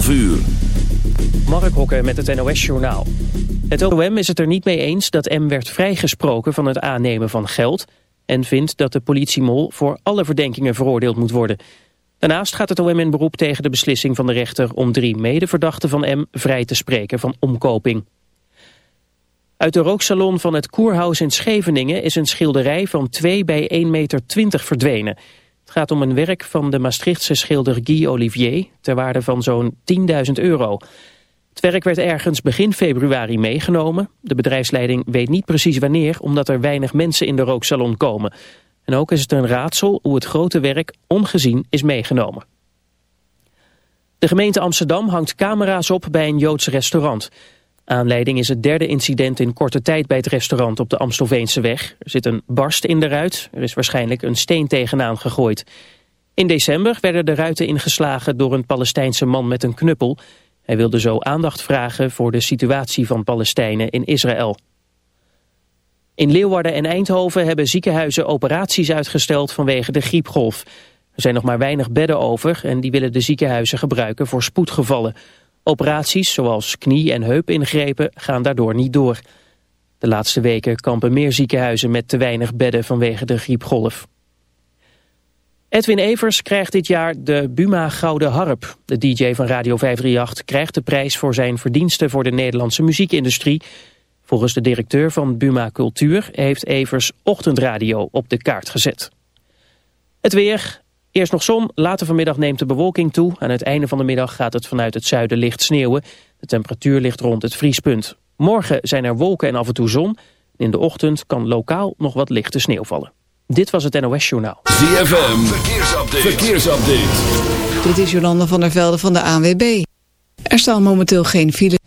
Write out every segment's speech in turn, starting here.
12 uur. Mark Hokker met het NOS-journaal. Het OM is het er niet mee eens dat M werd vrijgesproken van het aannemen van geld... en vindt dat de politiemol voor alle verdenkingen veroordeeld moet worden. Daarnaast gaat het OM in beroep tegen de beslissing van de rechter... om drie medeverdachten van M vrij te spreken van omkoping. Uit de rooksalon van het Koerhuis in Scheveningen... is een schilderij van 2 bij 1,20 meter verdwenen... Het gaat om een werk van de Maastrichtse schilder Guy Olivier... ter waarde van zo'n 10.000 euro. Het werk werd ergens begin februari meegenomen. De bedrijfsleiding weet niet precies wanneer... omdat er weinig mensen in de rooksalon komen. En ook is het een raadsel hoe het grote werk ongezien is meegenomen. De gemeente Amsterdam hangt camera's op bij een Joods restaurant... Aanleiding is het derde incident in korte tijd bij het restaurant op de Amstelveense weg. Er zit een barst in de ruit. Er is waarschijnlijk een steen tegenaan gegooid. In december werden de ruiten ingeslagen door een Palestijnse man met een knuppel. Hij wilde zo aandacht vragen voor de situatie van Palestijnen in Israël. In Leeuwarden en Eindhoven hebben ziekenhuizen operaties uitgesteld vanwege de griepgolf. Er zijn nog maar weinig bedden over en die willen de ziekenhuizen gebruiken voor spoedgevallen. Operaties zoals knie- en heupingrepen gaan daardoor niet door. De laatste weken kampen meer ziekenhuizen met te weinig bedden vanwege de griepgolf. Edwin Evers krijgt dit jaar de Buma Gouden Harp. De DJ van Radio 538 krijgt de prijs voor zijn verdiensten voor de Nederlandse muziekindustrie. Volgens de directeur van Buma Cultuur heeft Evers ochtendradio op de kaart gezet. Het weer, Eerst nog zon, later vanmiddag neemt de bewolking toe. Aan het einde van de middag gaat het vanuit het zuiden licht sneeuwen. De temperatuur ligt rond het vriespunt. Morgen zijn er wolken en af en toe zon. In de ochtend kan lokaal nog wat lichte sneeuw vallen. Dit was het NOS Journaal. ZFM, verkeersupdate. verkeersupdate. Dit is Jolanda van der Velde van de ANWB. Er staan momenteel geen file.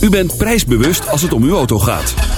U bent prijsbewust als het om uw auto gaat.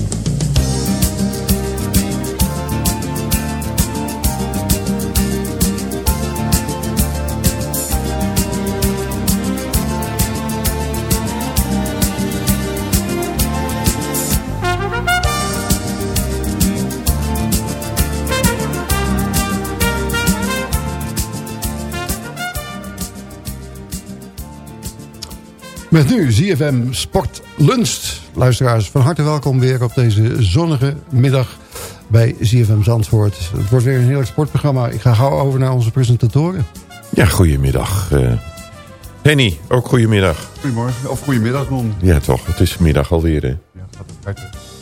Met nu ZFM Sport Lunst. Luisteraars, van harte welkom weer op deze zonnige middag bij ZFM Zandvoort. Het wordt weer een heerlijk sportprogramma. Ik ga gauw over naar onze presentatoren. Ja, goedemiddag. eh Henny, ook goedemiddag. Goedemorgen, of goedemiddag Ron. Ja, toch. Het is middag alweer, hè. Ja, het gaat het hard.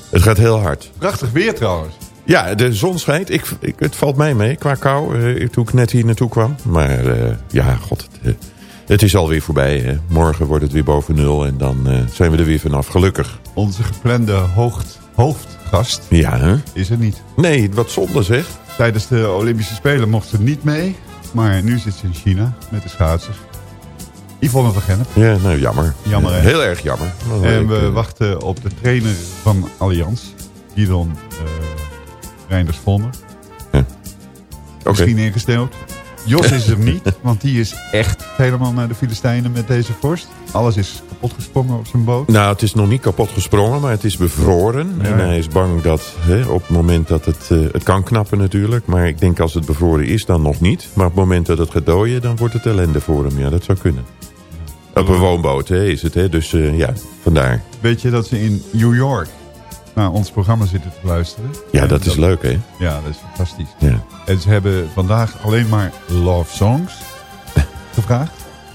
Het gaat heel hard. Prachtig weer trouwens. Ja, de zon schijnt. Ik, ik, het valt mij mee qua kou eh, toen ik net hier naartoe kwam. Maar eh, ja, god, het, het is alweer voorbij. Hè. Morgen wordt het weer boven nul en dan eh, zijn we er weer vanaf. Gelukkig. Onze geplande hoogd, hoofdgast Ja, hè? is er niet. Nee, wat zonde zeg. Tijdens de Olympische Spelen mocht ze niet mee. Maar nu zit ze in China met de schaatsers. Yvonne van Gennep. Ja, nou jammer. Jammer, hè? Heel erg jammer. En we eh, wachten op de trainer van Allianz. Gidon uh, Reinders Vonner. ja. misschien ingesteld. Jos is er niet, want die is echt helemaal naar de Filistijnen met deze vorst. Alles is kapot gesprongen op zijn boot. Nou, het is nog niet kapot gesprongen, maar het is bevroren. Ja. En hij is bang dat hè, op het moment dat het... eh, het kan knappen natuurlijk, maar ik denk als het bevroren is, dan nog niet. Maar op het moment dat het gaat dooien, dan wordt het ellende voor hem. Ja, dat zou kunnen. Op een woonboot hè, is het, hè? dus eh, ja, vandaar. Weet je dat ze in New York naar ons programma zitten te luisteren? Ja, dat is leuk, hè? Ja, dat is fantastisch. Ja. En ze hebben vandaag alleen maar love songs gevraagd.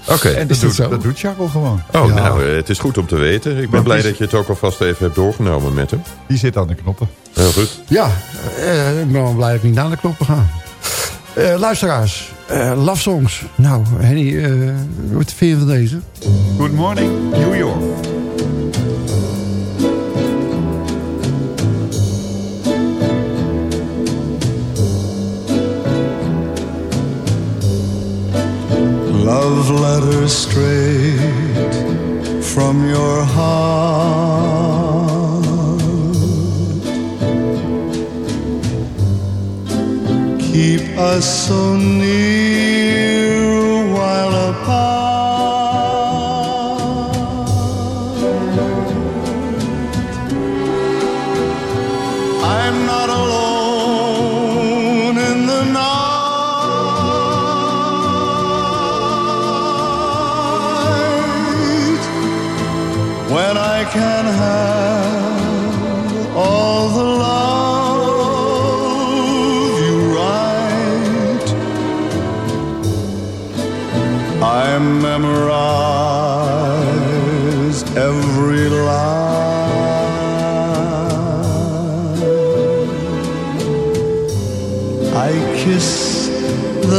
Oké. En dat doet, dat doet Charles gewoon. Oh, Ja. nou, eh, het is goed om te weten. Ik ben blij is- dat je het ook alvast even hebt doorgenomen met hem. Die zit aan de knoppen. Heel goed. Ja, eh, ik ben wel blij dat ik niet naar de knoppen ga. Eh, luisteraars, eh love songs. Nou, Henny, eh, wat vind je van deze? Good morning, New York. Love letters straight from your heart. Keep us so near while apart.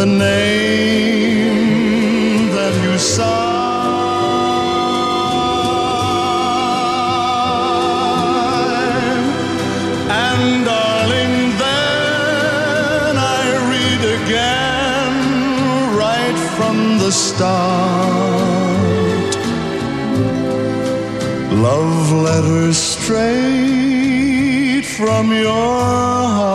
The name that you sign. And darling, then I read again right from the start. Love letters straight from your heart.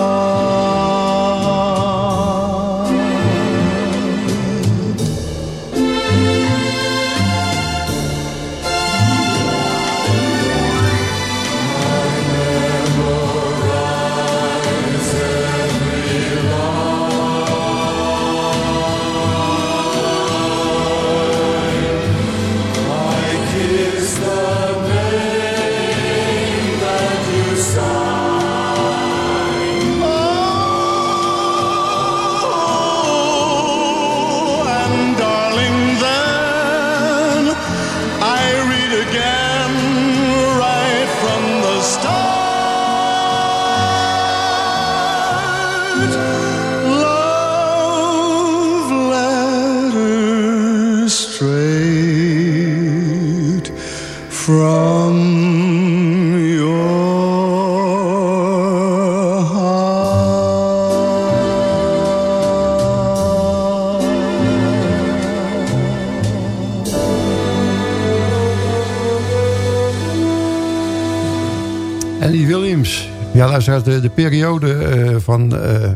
Luisteraars, de, de periode eh, van eh,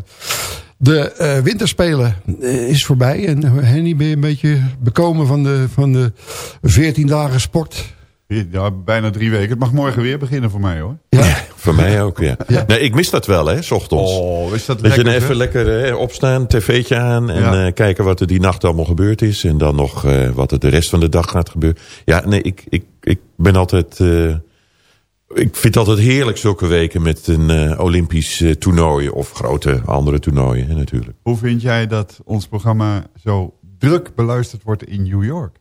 de eh, winterspelen is voorbij. En Henny, ben je een beetje bekomen van de, van de 14 dagen sport? Ja, bijna drie weken. Het mag morgen weer beginnen voor mij hoor. Ja, Voor mij ook, ja. Ja. Nee, ik mis dat wel, hè, s ochtends. Oh, is dat Dat je lekker? dan even lekker hè, opstaan, tv'tje aan en Ja. eh, kijken wat er die nacht allemaal gebeurd is. En dan nog eh, wat er de rest van de dag gaat gebeuren. Ja, nee, ik, ik, ik ben altijd... eh, ik vind het altijd heerlijk zulke weken met een eh, Olympisch eh, toernooi of grote andere toernooien hè, natuurlijk. Hoe vind jij dat ons programma zo druk beluisterd wordt in New York?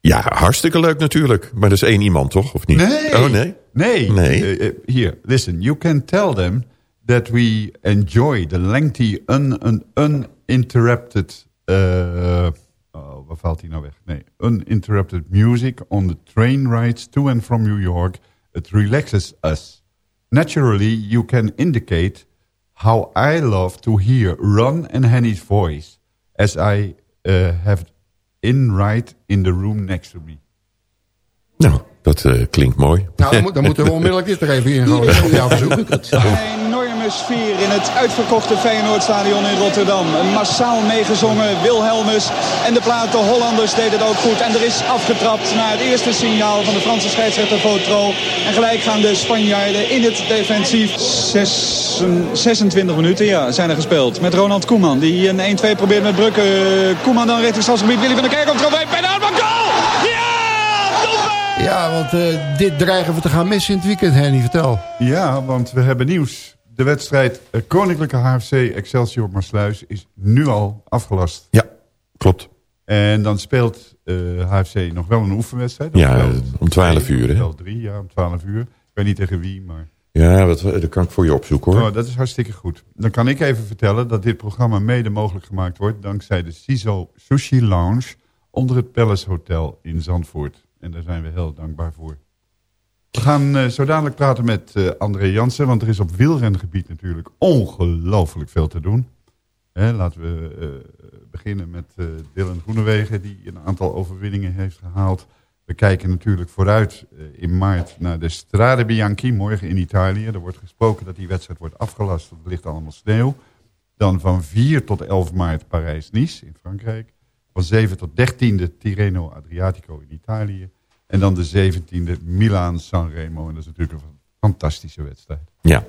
Ja, hartstikke leuk natuurlijk. Maar dat is één iemand toch, of niet? Nee. Oh nee? Nee. Nee. Eh, Here, listen. You can tell them that we enjoy the lengthy, un, un, uninterrupted... oh, waar valt hij nou weg? Nee. Uninterrupted music on the train rides to and from New York. It relaxes us. Naturally, you can indicate how I love to hear Ron and Henny's voice as I uh, have in right in the room next to me. Nou, dat eh, klinkt mooi. nou, dan, moet- dan moeten we onmiddellijk dit er even in gooien. Ja, verzoek. Enorme enorme sfeer in het uitverkochte Feyenoordstadion in Rotterdam. Een massaal meegezongen Wilhelmus. En de platen Hollanders deden het ook goed. En er is afgetrapt na het eerste signaal van de Franse scheidsrechter Votro. En gelijk gaan de Spanjaarden in het defensief. Zes, 26 minuten ja, zijn er gespeeld. Met Ronald Koeman die een 1-2 probeert met Brugge. Koeman dan richting stadsgebied. Willy van der Kerkhoff trofee. Bijna aan goal! Ja! Ja, want eh, dit dreigen we te gaan missen in het weekend, Henny. Vertel. Ja, want we hebben nieuws. De wedstrijd eh, Koninklijke HFC Excelsior Maasluis is nu al afgelast. Ja, klopt. En dan speelt eh, HFC nog wel een oefenwedstrijd. Ja, wel om 12 uur, hè? Wel drie, ja, om 12 uur. Ik weet niet tegen wie, maar... Ja, dat, dat kan ik voor je opzoeken hoor. Oh, dat is hartstikke goed. Dan kan ik even vertellen dat dit programma mede mogelijk gemaakt wordt... dankzij de CISO Sushi Lounge onder het Palace Hotel in Zandvoort. En daar zijn we heel dankbaar voor. We gaan eh, zo dadelijk praten met eh, André Jansen... want er is op wielrengebied natuurlijk ongelooflijk veel te doen. Hè, laten we eh, beginnen met Dylan Groenewegen... die een aantal overwinningen heeft gehaald. We kijken natuurlijk vooruit in maart naar de Strade Bianchi... morgen in Italië. Er wordt gesproken dat die wedstrijd wordt afgelast. want Er ligt allemaal sneeuw. Dan van 4 tot 11 maart Parijs-Nice in Frankrijk. Van 7 tot 13e Tirreno Adriatico in Italië. En dan de 17e Milaan-Sanremo. En dat is natuurlijk een fantastische wedstrijd. Ja.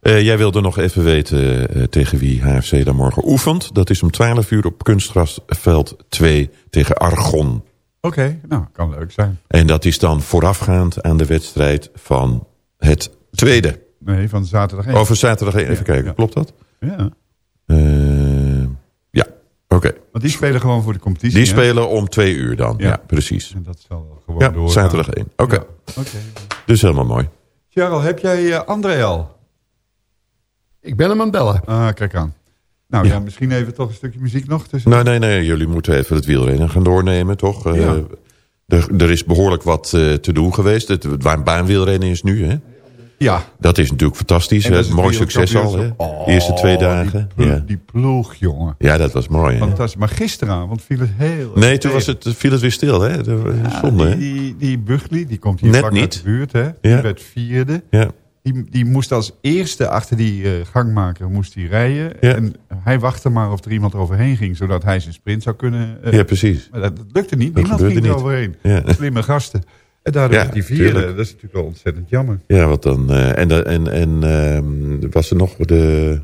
Eh, jij wilde nog even weten eh, tegen wie HFC dan morgen oefent. Dat is om 12 uur op kunstgrasveld 2 tegen Argon. Oké, nou, kan leuk zijn. En dat is dan voorafgaand aan de wedstrijd van het tweede. Nee, van zaterdag 1. Over zaterdag één. Even Ja, kijken, ja. klopt dat? Ja, oké. want die spelen gewoon voor de competitie. Die hè? spelen om twee uur dan. Ja, Ja. precies. En dat zal gewoon Ja, doorgaan. zaterdag 1. Oké, Ja, Oké. dus helemaal mooi. Charles, heb jij eh, André al? Ik ben hem aan het bellen. Ah, kijk aan. Nou Ja. ja, misschien even toch een stukje muziek nog tussen. Nee, nee, nee. Jullie moeten even het wielrennen gaan doornemen, toch? Eh, Ja. er, er is behoorlijk wat eh, te doen geweest. Het, het baanwielrennen is nu, hè? Ja. Dat is natuurlijk fantastisch. Is Mooi succes al, hè? De eerste twee Oh, dagen. Die, Ja. die ploeg, jongen. ja, dat was mooi, hè? Maar gisteravond viel het heel... Nee, toen was het, viel het weer stil, hè? Dat was Ja, zonde, hè? die, die, die die komt hier Net vlak uit niet. de buurt, hè? Die Ja. werd vierde. Ja. Die, die moest als eerste achter die eh, gangmaker moest hij rijden. En hij wachtte maar of er iemand overheen ging, zodat hij zijn sprint zou kunnen... eh, ja, precies. Maar dat, dat lukte niet. Dat Niemand ging er niet. overheen. Slimme gasten. En daardoor Ja, werd die vierde. tuurlijk. Dat is natuurlijk wel ontzettend jammer. Ja, wat dan... eh, en en, en ehm, was er nog de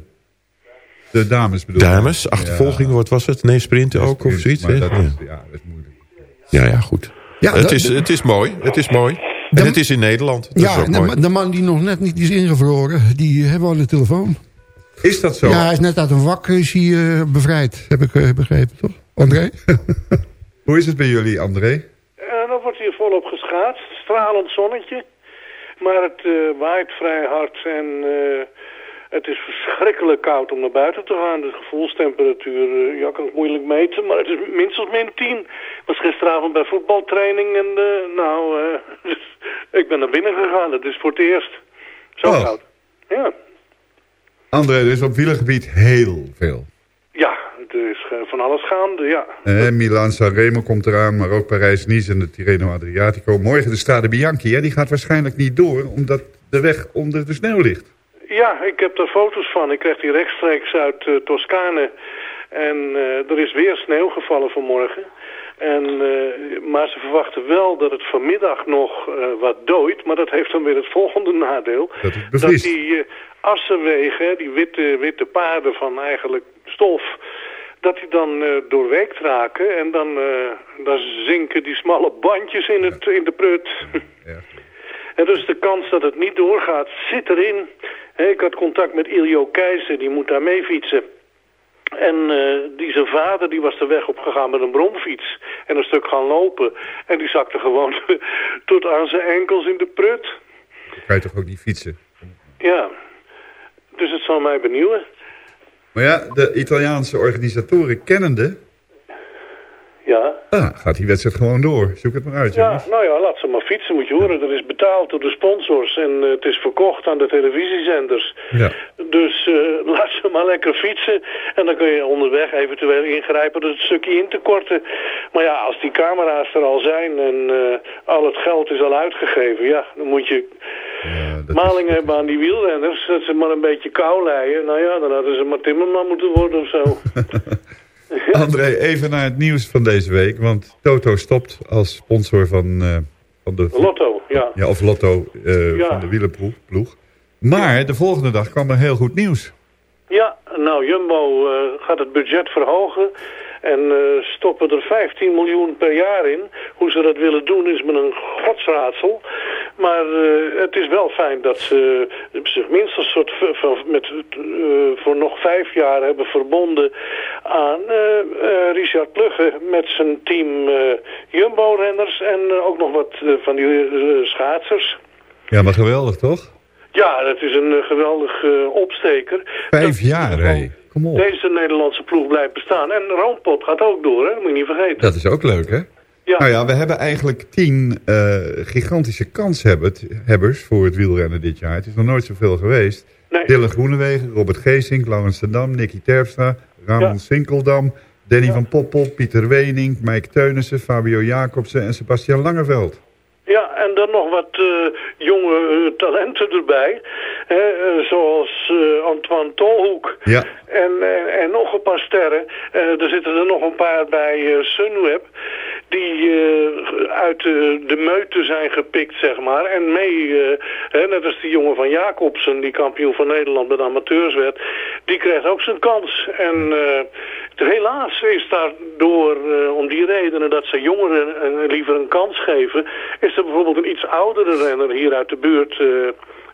De dames bedoel ik. dames? Achtervolging, wat was het? Nee, sprinten Ja, ook of sprint, zoiets? hè? dat Ja. is, ja, dat is moeilijk. Ja, ja, goed. Ja, het, dat- is, het is mooi. Het is mooi. En het is in Nederland. Dat is Ja, ook de, mooi. de man die nog net niet is ingevroren, die hebben we aan de telefoon. Is dat zo? Ja, hij is net uit een wak is hij, eh, bevrijd, heb ik eh, begrepen, toch? André? Hoe is het bij jullie, André? Hier volop geschaatst. Stralend zonnetje. Maar het eh, waait vrij hard en eh, het is verschrikkelijk koud om naar buiten te gaan. De gevoelstemperatuur, eh, ja, kan ik moeilijk meten, maar het is minstens min 10. Ik was gisteravond bij voetbaltraining en nou, dus ik ben naar binnen gegaan. Het is voor het eerst zo Oh. koud. Ja. André, er is op wielergebied heel veel. Ja, er is eh, van alles gaande, ja. Eh, Milan Sanremo komt eraan, maar ook Parijs-Nice en de Tirreno Adriatico. Morgen de Strade Bianchi, hè, die gaat waarschijnlijk niet door, omdat de weg onder de sneeuw ligt. Ja, ik heb daar foto's van. Ik krijg die rechtstreeks uit eh, Toscane. En er is weer sneeuw gevallen vanmorgen. En, maar ze verwachten wel dat het vanmiddag nog wat dooit. Maar dat heeft dan weer het volgende nadeel. Dat die assenwegen, die witte, witte paarden van eigenlijk stof... dat die dan eh, doorweekt raken. En dan, eh, dan zinken die smalle bandjes in, het, in de prut. Ja. En dus de kans dat het niet doorgaat zit erin. Ik had contact met Iljo Keizer, die moet daar mee fietsen. En eh, die zijn vader die was de weg opgegaan met een bromfiets. En een stuk gaan lopen. En die zakte gewoon tot aan zijn enkels in de prut. Dan kan je toch ook niet fietsen? Ja. Dus het zal mij benieuwen. Maar ja, de Italiaanse organisatoren kennende... Ja. Ah, gaat die wedstrijd gewoon door. Zoek het maar uit, Ja, jongens. nou ja, laat ze maar fietsen, moet je horen. Dat is betaald door de sponsors en eh, het is verkocht aan de televisiezenders. Ja. Dus eh, laat ze maar lekker fietsen. En dan kun je onderweg eventueel ingrijpen door het stukje in te korten. Maar ja, als die camera's er al zijn en eh, al het geld is al uitgegeven... ja, dan moet je Malingen hebben aan die wielrenners dat ze maar een beetje kou leien. Nou ja, dan hadden ze maar timmerman moeten worden of zo. André, even naar het nieuws van deze week. Want Toto stopt als sponsor van, eh, van de... Lotto, ja. Ja, of Lotto eh, Ja. van de wielerploeg. Maar de volgende dag kwam er heel goed nieuws. Ja, nou, Jumbo eh, gaat het budget verhogen en eh, stoppen er 15 miljoen per jaar in. Hoe ze dat willen doen is met een godsraadsel. Maar eh, het is wel fijn dat ze zich minstens soort van, met, eh, voor nog vijf jaar hebben verbonden aan eh, eh, Richard Plugge met zijn team eh, Jumbo-renners en eh, ook nog wat eh, van die eh, schaatsers. Ja, maar geweldig toch? Ja, dat is een eh, geweldig eh, opsteker. Vijf jaar, hé. Kom op. Deze Nederlandse ploeg blijft bestaan. En Roompot gaat ook door, hè? dat moet je niet vergeten. Dat is ook leuk, hè? Ja. Nou ja, we hebben eigenlijk tien eh, gigantische kanshebbers voor het wielrennen dit jaar. Het is nog nooit zoveel geweest. Nee. Dylan Groenewegen, Robert Geesink, Laurens Dam, Nicky Terpstra, Ramon Ja. Sinkeldam, Danny van Poppel, Pieter Wening, Mike Teunissen, Fabio Jacobsen en Sebastian Langeveld. Ja, en dan nog wat eh, jonge eh, talenten erbij. Hè, eh, zoals Antoine Tolhoek. Ja. En, en, en nog een paar sterren. Er zitten er nog een paar bij Sunweb. Die eh, uit de, de meute zijn gepikt, zeg maar. En mee, eh, hè, net als die jongen van Jacobsen, die kampioen van Nederland met amateurs werd. Die krijgt ook zijn kans. En eh, helaas is daardoor, eh, om die redenen dat ze jongeren eh, liever een kans geven... is er bijvoorbeeld een iets oudere renner hier uit de buurt...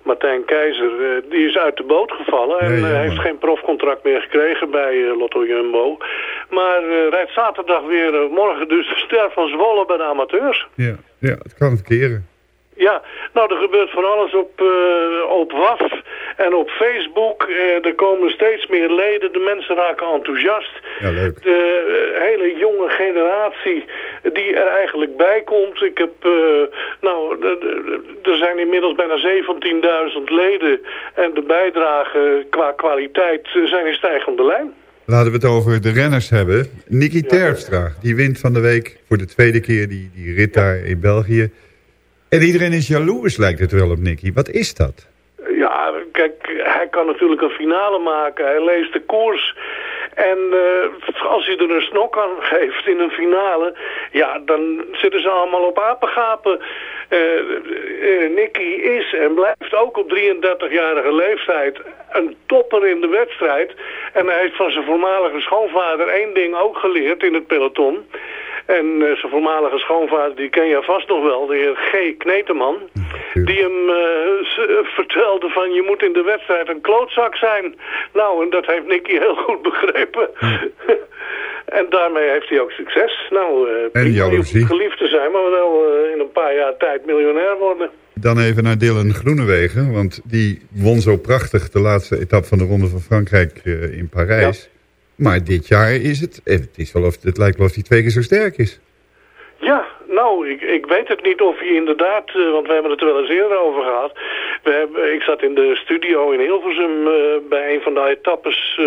Martijn Keizer, eh, die is uit de boot gevallen en Nee, eh, heeft geen profcontract meer gekregen bij eh, Lotto Jumbo. Maar rijdt zaterdag weer, morgen dus de ster van Zwolle bij de amateurs. Ja, ja het kan verkeren. Ja, nou er gebeurt van alles op, op WAF en op Facebook. Eh, er komen steeds meer leden, de mensen raken enthousiast. Ja, leuk. De eh, hele jonge generatie die er eigenlijk bij komt. Ik heb, eh, nou, er zijn inmiddels bijna 17.000 leden. En de bijdragen qua kwaliteit eh, zijn in stijgende lijn. Laten we het over de renners hebben. Nicky Terpstra, die wint van de week voor de tweede keer die, die rit daar in België. En iedereen is jaloers, lijkt het wel op Nicky. Wat is dat? Kijk, hij kan natuurlijk een finale maken. Hij leest de koers. En eh, als hij er een snok aan geeft in een finale... ja, dan zitten ze allemaal op apengapen. Eh, Nicky is en blijft ook op 33-jarige leeftijd een topper in de wedstrijd. En hij heeft van zijn voormalige schoonvader één ding ook geleerd in het peloton... En eh, zijn voormalige schoonvader, die ken je vast nog wel, de heer G. Kneteman. Die hem eh, eh, vertelde van je moet in de wedstrijd een klootzak zijn. Nou, en dat heeft Nicky heel goed begrepen. en daarmee heeft hij ook succes. Nou, eh En geliefd te zijn, maar wel in een paar jaar tijd miljonair worden. Dan even naar Dylan Groenewegen, want die won zo prachtig de laatste etappe van de Ronde van Frankrijk in Parijs. Maar dit jaar is het, het, is wel of, het lijkt wel of hij twee keer zo sterk is. Ja, nou, ik, ik weet het niet of je inderdaad, eh, want we hebben het er wel eens eerder over gehad. We hebben, ik zat in de studio in Hilversum eh, bij een van de etappes eh,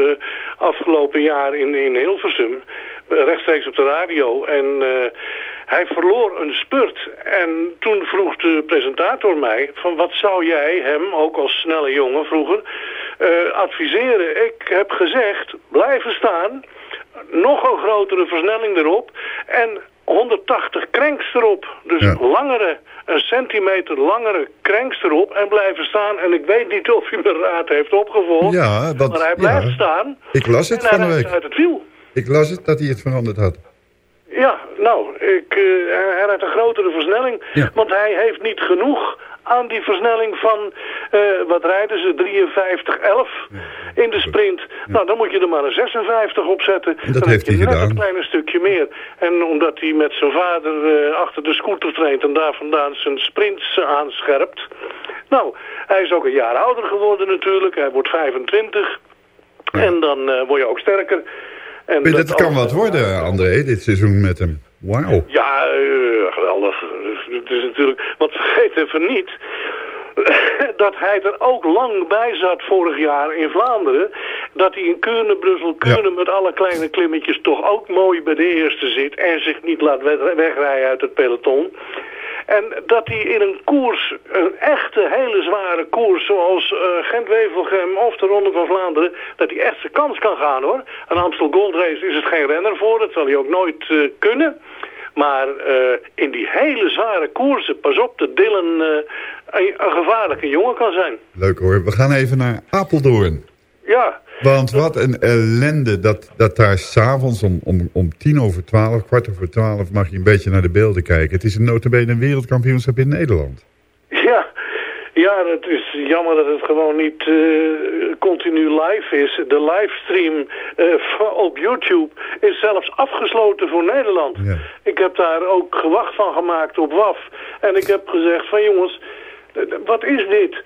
afgelopen jaar in, in Hilversum. rechtstreeks op de radio. En hij verloor een spurt. En toen vroeg de presentator mij van wat zou jij hem, ook als snelle jongen vroeger, adviseren. Ik heb gezegd, blijven staan nog een grotere versnelling erop en 180 cranks erop. Dus Ja. langere, een centimeter langere cranks erop en blijven staan. En ik weet niet of hij mijn raad heeft opgevolgd, Ja, want- maar hij blijft ja. staan. Ik las het van de week. uit het wiel. Ik las het dat hij het veranderd had. Ja, nou, ik, eh, hij rijdt een grotere versnelling. Ja. Want hij heeft niet genoeg aan die versnelling van, eh, wat rijden ze, 53-11 in de sprint. Nou, dan moet je er maar een 56 op zetten. En dat dan heeft heb je hij net gedaan. een klein stukje meer. En omdat hij met zijn vader eh, achter de scooter traint en daar vandaan zijn sprints aanscherpt. Nou, hij is ook een jaar ouder geworden natuurlijk. Hij wordt 25. En dan eh, word je ook sterker. En dat kan wat worden, André, dit seizoen met hem. Wauw. ja, eh, geweldig. Het is natuurlijk, want vergeet even niet dat hij er ook lang bij zat vorig jaar in Vlaanderen. Dat hij in Kuurne, Brussel, Kuurne met alle kleine klimmetjes toch ook mooi bij de eerste zit en zich niet laat weg- wegrijden uit het peloton. En dat hij in een koers, een echte hele zware koers, zoals eh, Gent-Wevelgem of de Ronde van Vlaanderen, dat hij echt zijn kans kan gaan hoor. Een Amstel Gold Race is het geen renner voor, dat zal hij ook nooit eh, kunnen. Maar eh, in die hele zware koersen, pas op dat Dylan een, een gevaarlijke jongen kan zijn. Leuk hoor. We gaan even naar Apeldoorn. Ja, Want wat een ellende dat, dat daar s'avonds om, om, om tien over twaalf, kwart over twaalf... mag je een beetje naar de beelden kijken. Het is een notabene een wereldkampioenschap in Nederland. Ja, ja, het is jammer dat het gewoon niet eh, continu live is. De livestream eh, op YouTube is zelfs afgesloten voor Nederland. Ja. Ik heb daar ook gewacht van gemaakt op WAF. En ik heb gezegd van jongens, wat is dit?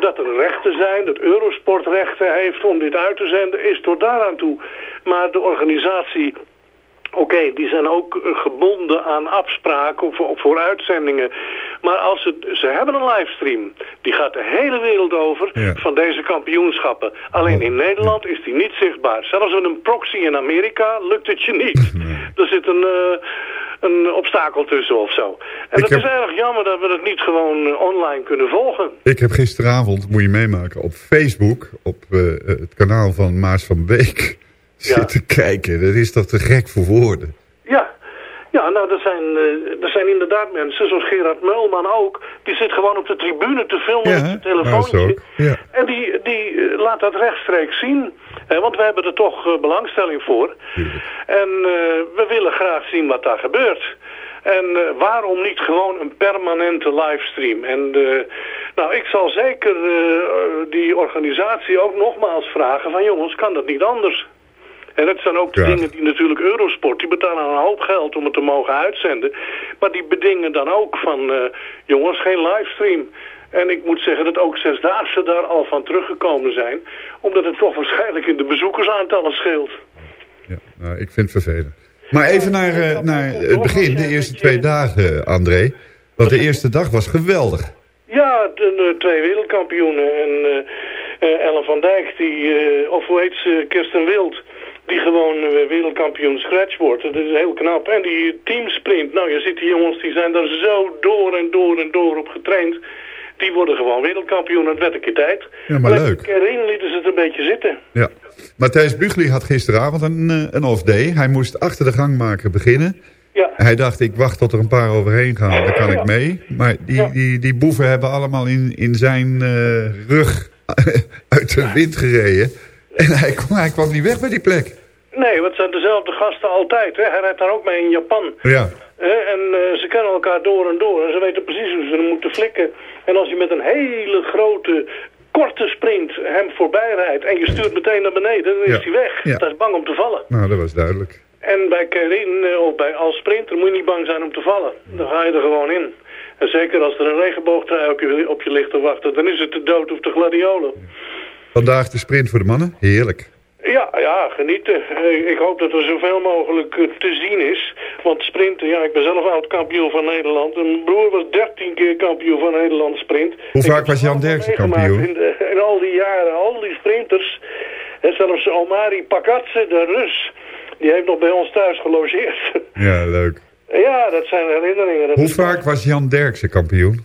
Dat er rechten zijn, dat Eurosport rechten heeft om dit uit te zenden, is tot daaraan toe. Maar de organisatie Oké, die zijn ook eh, gebonden aan afspraken voor, voor uitzendingen. Maar als ze, ze hebben een livestream, die gaat de hele wereld over Ja. van deze kampioenschappen. Alleen in Nederland is die niet zichtbaar. Zelfs met een proxy in Amerika lukt het je niet. Er zit een, eh, een obstakel tussen of zo. En Ik het heb- is erg jammer dat we het niet gewoon eh, online kunnen volgen. Ik heb gisteravond, moet je meemaken, op Facebook... op eh, het kanaal van Maas van Beek zitten kijken. Dat is toch te gek voor woorden. Ja, ja nou, er zijn, eh, er zijn inderdaad mensen, zoals Gerard Mulman ook... die zit gewoon op de tribune te filmen Ja, met zijn telefoontje. Ja. En die, die eh, laat dat rechtstreeks zien. Want we hebben er toch eh, belangstelling voor. En we willen graag zien wat daar gebeurt. En waarom niet gewoon een permanente livestream? En nou, ik zal zeker die organisatie ook nogmaals vragen van... jongens, kan dat niet anders? En dat zijn ook de Ja. dingen die natuurlijk Eurosport, die betalen een hoop geld om het te mogen uitzenden. Maar die bedingen dan ook van, eh, jongens, geen livestream. En ik moet zeggen dat ook Zesdaagse daar al van teruggekomen zijn. Omdat het toch waarschijnlijk in de bezoekersaantallen scheelt. Ja, nou, ik vind het vervelend. Maar even naar, eh, naar het begin, de eerste twee dagen, André. Want de eerste dag was geweldig. Ja, de, de twee wereldkampioenen. En eh, Ellen van Dijk, die, of hoe heet ze, Kirsten Wild... die gewoon eh, wereldkampioen scratch wordt. Dat is heel knap. En die teamsprint, nou je ziet die jongens, die zijn daar zo door en door en door op getraind. Die worden gewoon wereldkampioen. Het werd een keer tijd. Ja, maar leuk. Kerin lieten ze het een beetje zitten. Ja. Matthijs Bugli had gisteravond een, eh, een off-day. Hij moest achter de gangmaker beginnen. Ja. Hij dacht, ik wacht tot er een paar overheen gaan, dan kan ik mee. Maar die, die, die boeven hebben allemaal in, in zijn eh, rug uit de wind gereden. En hij kwam, hij kwam niet weg bij die plek. Nee, want het zijn dezelfde gasten altijd. Hè? Hij rijdt daar ook mee in Japan. Ja, en eh, ze kennen elkaar door en door. En ze weten precies hoe ze hem moeten flikken. En als je met een hele grote, korte sprint hem voorbij rijdt... en je stuurt meteen naar beneden, dan is Ja. hij weg. Ja. Hij is bang om te vallen. nou dat was duidelijk. En bij Kerin, eh, of bij als sprinter, moet je niet bang zijn om te vallen. Dan ga je er gewoon in. En zeker als er een regenboogtrui op je, op je ligt te wachten... dan is het de dood of de gladiolen. Vandaag de sprint voor de mannen, heerlijk. Ja, ja, genieten. Eh, Ik hoop dat er zoveel mogelijk eh, te zien is. Want sprinten, ja, ik ben zelf oud-kampioen van Nederland. Mijn broer was 13 keer kampioen van Nederland sprint. Hoe Ik vaak was Jan Derksen kampioen? In, de- in al die jaren, al die sprinters. En zelfs Omari Pakatse, de Rus, die heeft nog bij ons thuis gelogeerd. Ja, leuk. ja, dat zijn herinneringen. Dat Hoe vaak was Jan Derksen kampioen?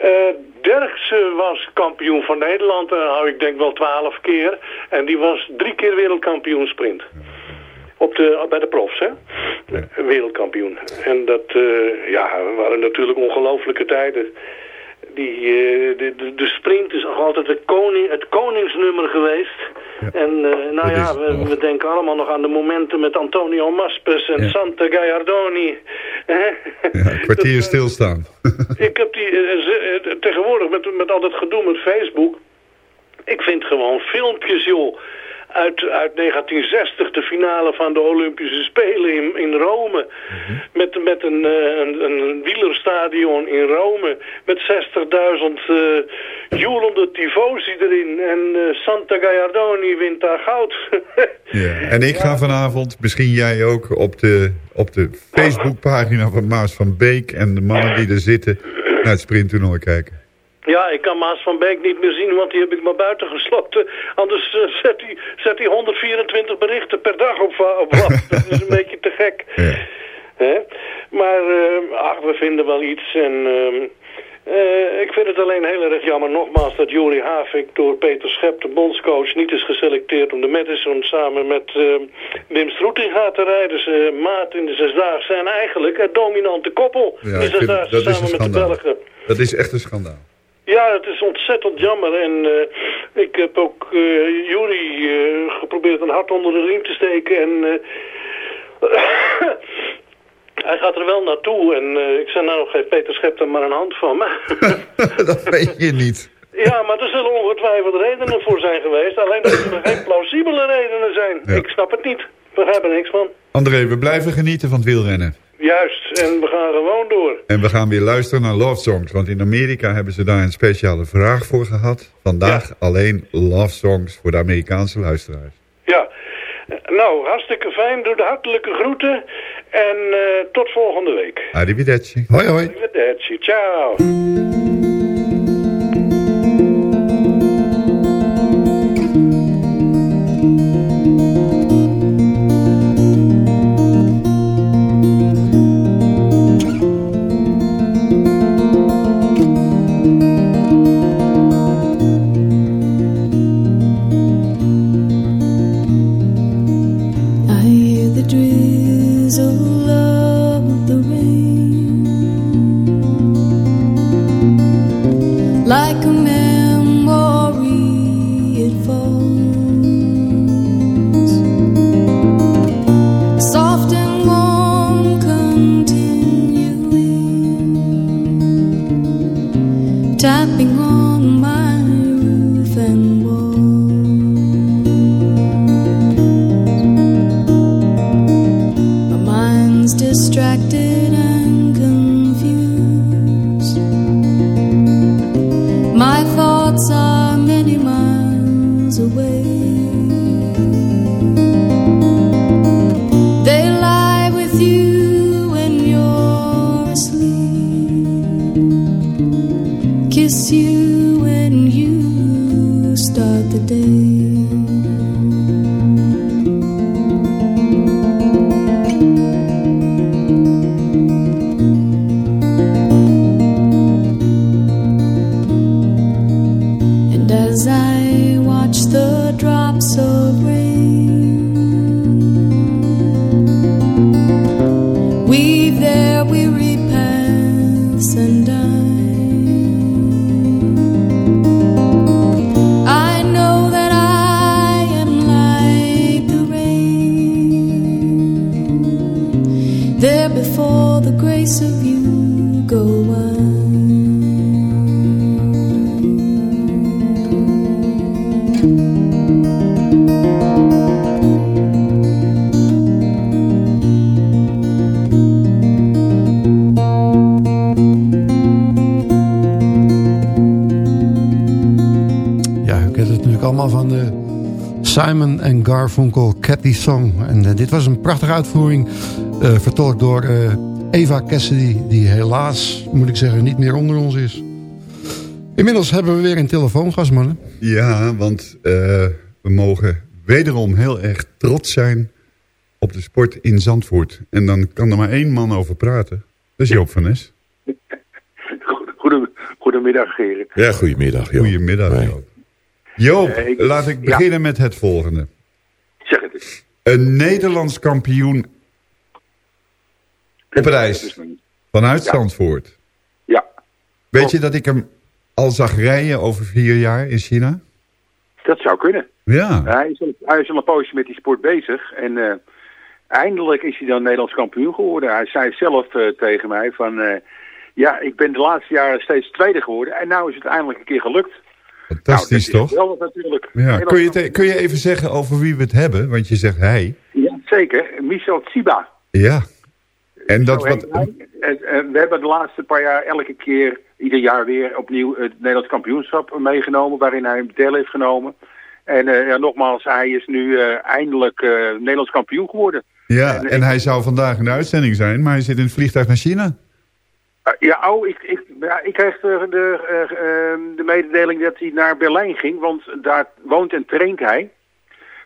Eh Derksen was kampioen van Nederland, uh, hou ik denk wel twaalf keer. En die was drie keer wereldkampioen sprint. Op de, bij de profs, hè? Wereldkampioen. En dat eh, ja, waren natuurlijk ongelooflijke tijden. Die, eh, de, de, de sprint is nog altijd het, koning, het koningsnummer geweest. En eh, nou Dat ja, we, we denken allemaal nog aan de momenten met Antonio Maspes en Ja. Santa Gallardoni. Ja, kwartier stilstaan. Ik heb die eh, eh, tegenwoordig met, met al dat gedoe met Facebook. Ik vind gewoon filmpjes, joh. Uit, uit 1960, de finale van de Olympische Spelen in, in Rome. Met, met een, eh, een, een wielerstadion in Rome. Met 60.000 eh joelende tifosi erin. En eh, Santa Gallardoni wint daar goud. Ja. En ik ga vanavond, misschien jij ook, op de, op de Facebookpagina van Maas van Beek... en de mannen die er zitten, naar het sprinttoernooi kijken. Ja, ik kan Maas van Beek niet meer zien, want die heb ik maar buiten gesloten. Anders eh, zet, hij, zet hij 124 berichten per dag op, wa- op WhatsApp. Dat is een beetje te gek. Ja. Hè? Maar eh, ach, we vinden wel iets en... ehm, eh, ik vind het alleen heel erg jammer nogmaals dat Juri Havik door Peter Schep, de bondscoach, niet is geselecteerd om de Madison samen met ehm, Wim Stroetinga te rijden. Ze maat in de Zesdaagse zijn eigenlijk het dominante koppel. Ja, de Zesdaagse samen met de. Belgen. Dat is echt een schandaal. Ja, het is ontzettend jammer. En eh, ik heb ook eh Juri eh, geprobeerd een hart onder de riem te steken. En hij gaat er wel naartoe. En ik zei nou nog, geef Peter Schep er maar een hand van. Dat weet je niet. ja, maar er zullen ongetwijfeld redenen voor zijn geweest. Alleen dat er geen plausibele redenen zijn. Ja. Ik snap het niet. Begrijp er niks van. André, we blijven genieten van het wielrennen. Juist, en we gaan gewoon door. En we gaan weer luisteren naar love songs. Want in Amerika hebben ze daar een speciale vraag voor gehad. Vandaag alleen love songs voor de Amerikaanse luisteraars. Ja, nou, hartstikke fijn. Doe de hartelijke groeten. En eh, tot volgende week. Arrivederci. Hoi, hoi. Arrivederci. Ciao. Simon en Garfunkel Cathy Song. En eh, dit was een prachtige uitvoering, eh, vertolkt door eh, Eva Cassidy... die helaas, moet ik zeggen, niet meer onder ons is. Inmiddels hebben we weer een telefoongast, mannen. Ja, want eh, we mogen wederom heel erg trots zijn op de sport in Zandvoort. En dan kan er maar één man over praten. Dat is Joop van Nes. Goedem- Goedemiddag, heren. Ja, goedemiddag, Joop. Goedemiddag. Joop. Joop, ik- laat ik ja. beginnen met het volgende. Zeg het eens. Een Nederlands kampioen op reis vanuit Ja. Zandvoort. Ja, Weet je dat ik hem al zag rijden over vier jaar in China? dat zou kunnen. Ja. Hij is, al, hij is al een poosje met die sport bezig. En eh, eindelijk is hij dan Nederlands kampioen geworden. Hij zei zelf eh, tegen mij van... eh, ja, ik ben de laatste jaren steeds tweede geworden. En nou is het eindelijk een keer gelukt. Fantastisch, nou, toch? Wel, natuurlijk. Ja. Kun, je te- kun je even zeggen over wie we het hebben? Want je zegt hij. Ja, zeker. Michel Tsiba. Ja. En dat wat... we hebben de laatste paar jaar elke keer, ieder jaar weer opnieuw het Nederlands kampioenschap meegenomen, waarin hij deel heeft genomen. En eh, ja, nogmaals, hij is nu eh, eindelijk eh, Nederlands kampioen geworden. Ja, En, en hij zou vandaag in de uitzending zijn, maar hij zit in het vliegtuig naar China. Eh, ja, oh, ik, ik, ja, ik kreeg de, de, eh, eh, de mededeling dat hij naar Berlijn ging, want daar woont en traint hij.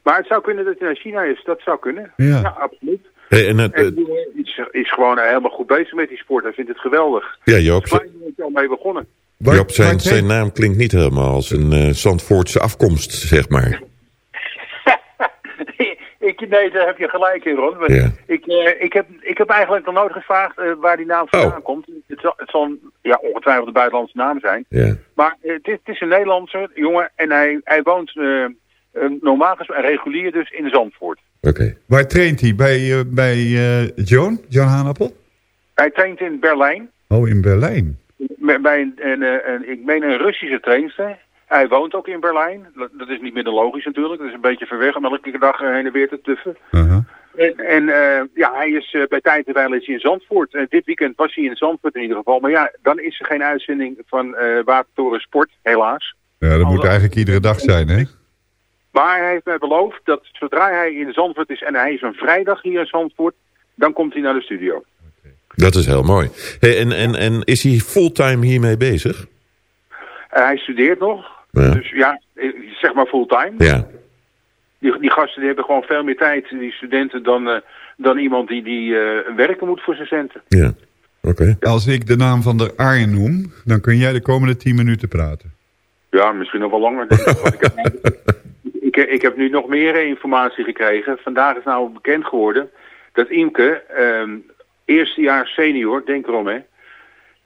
Maar het zou kunnen dat hij naar China is. Dat zou kunnen. Ja. absoluut. Hey, en, het- En die is, is gewoon helemaal goed bezig met die sport. Hij vindt het geweldig. ja, Joop, Klein is al mee begonnen. Joop zijn, zijn naam klinkt niet helemaal als een eh Zandvoortse afkomst, zeg maar. ik, nee, daar heb je gelijk in, Ron. Ja. Ik, eh, ik, heb, ik heb eigenlijk nog nooit gevraagd eh, waar die naam vandaan Oh. komt. Het zal, het zal een, ja, ongetwijfeld een buitenlandse naam zijn. Ja. Maar eh, het, is, het is een Nederlandse jongen en hij, hij woont normaal gesproken regulier dus in Zandvoort. Oké. Waar traint hij? Bij, bij eh, John? John Haanappel? Hij traint in Berlijn. Oh, in Berlijn. Bij bij een, een, eh, een- ik meen een Russische trainster. Hij woont ook in Berlijn. Dat, is niet minder logisch natuurlijk. Dat is een beetje ver weg om elke dag eh, heen en weer te tuffen. En, en eh, ja, hij is eh, bij tijd en wijle in Zandvoort. En dit weekend was hij in Zandvoort in ieder geval. Maar ja, dan is er geen uitzending van Watertoren Sport, helaas. Ja, dat moet eigenlijk iedere dag zijn, hè? Maar hij heeft mij beloofd dat zodra hij in Zandvoort is en hij is een vrijdag hier in Zandvoort, dan komt hij naar de studio. Dat is heel mooi. Hey, en, en, en is hij fulltime hiermee bezig? Hij studeert nog. Ja. Dus ja, zeg maar fulltime. Ja. Die, die gasten die hebben gewoon veel meer tijd, die studenten, dan, eh, dan iemand die, die eh, werken moet voor zijn centen. Ja. Oké. Als ik de naam van de Arjen noem, dan kun jij de komende 10 minuten praten. Ja, misschien nog wel langer. denk ik. Want ik, heb, ik, ik heb nu nog meer informatie gekregen. Vandaag is nou bekend geworden dat Imke, ehm eerstejaars senior, denk erom hè,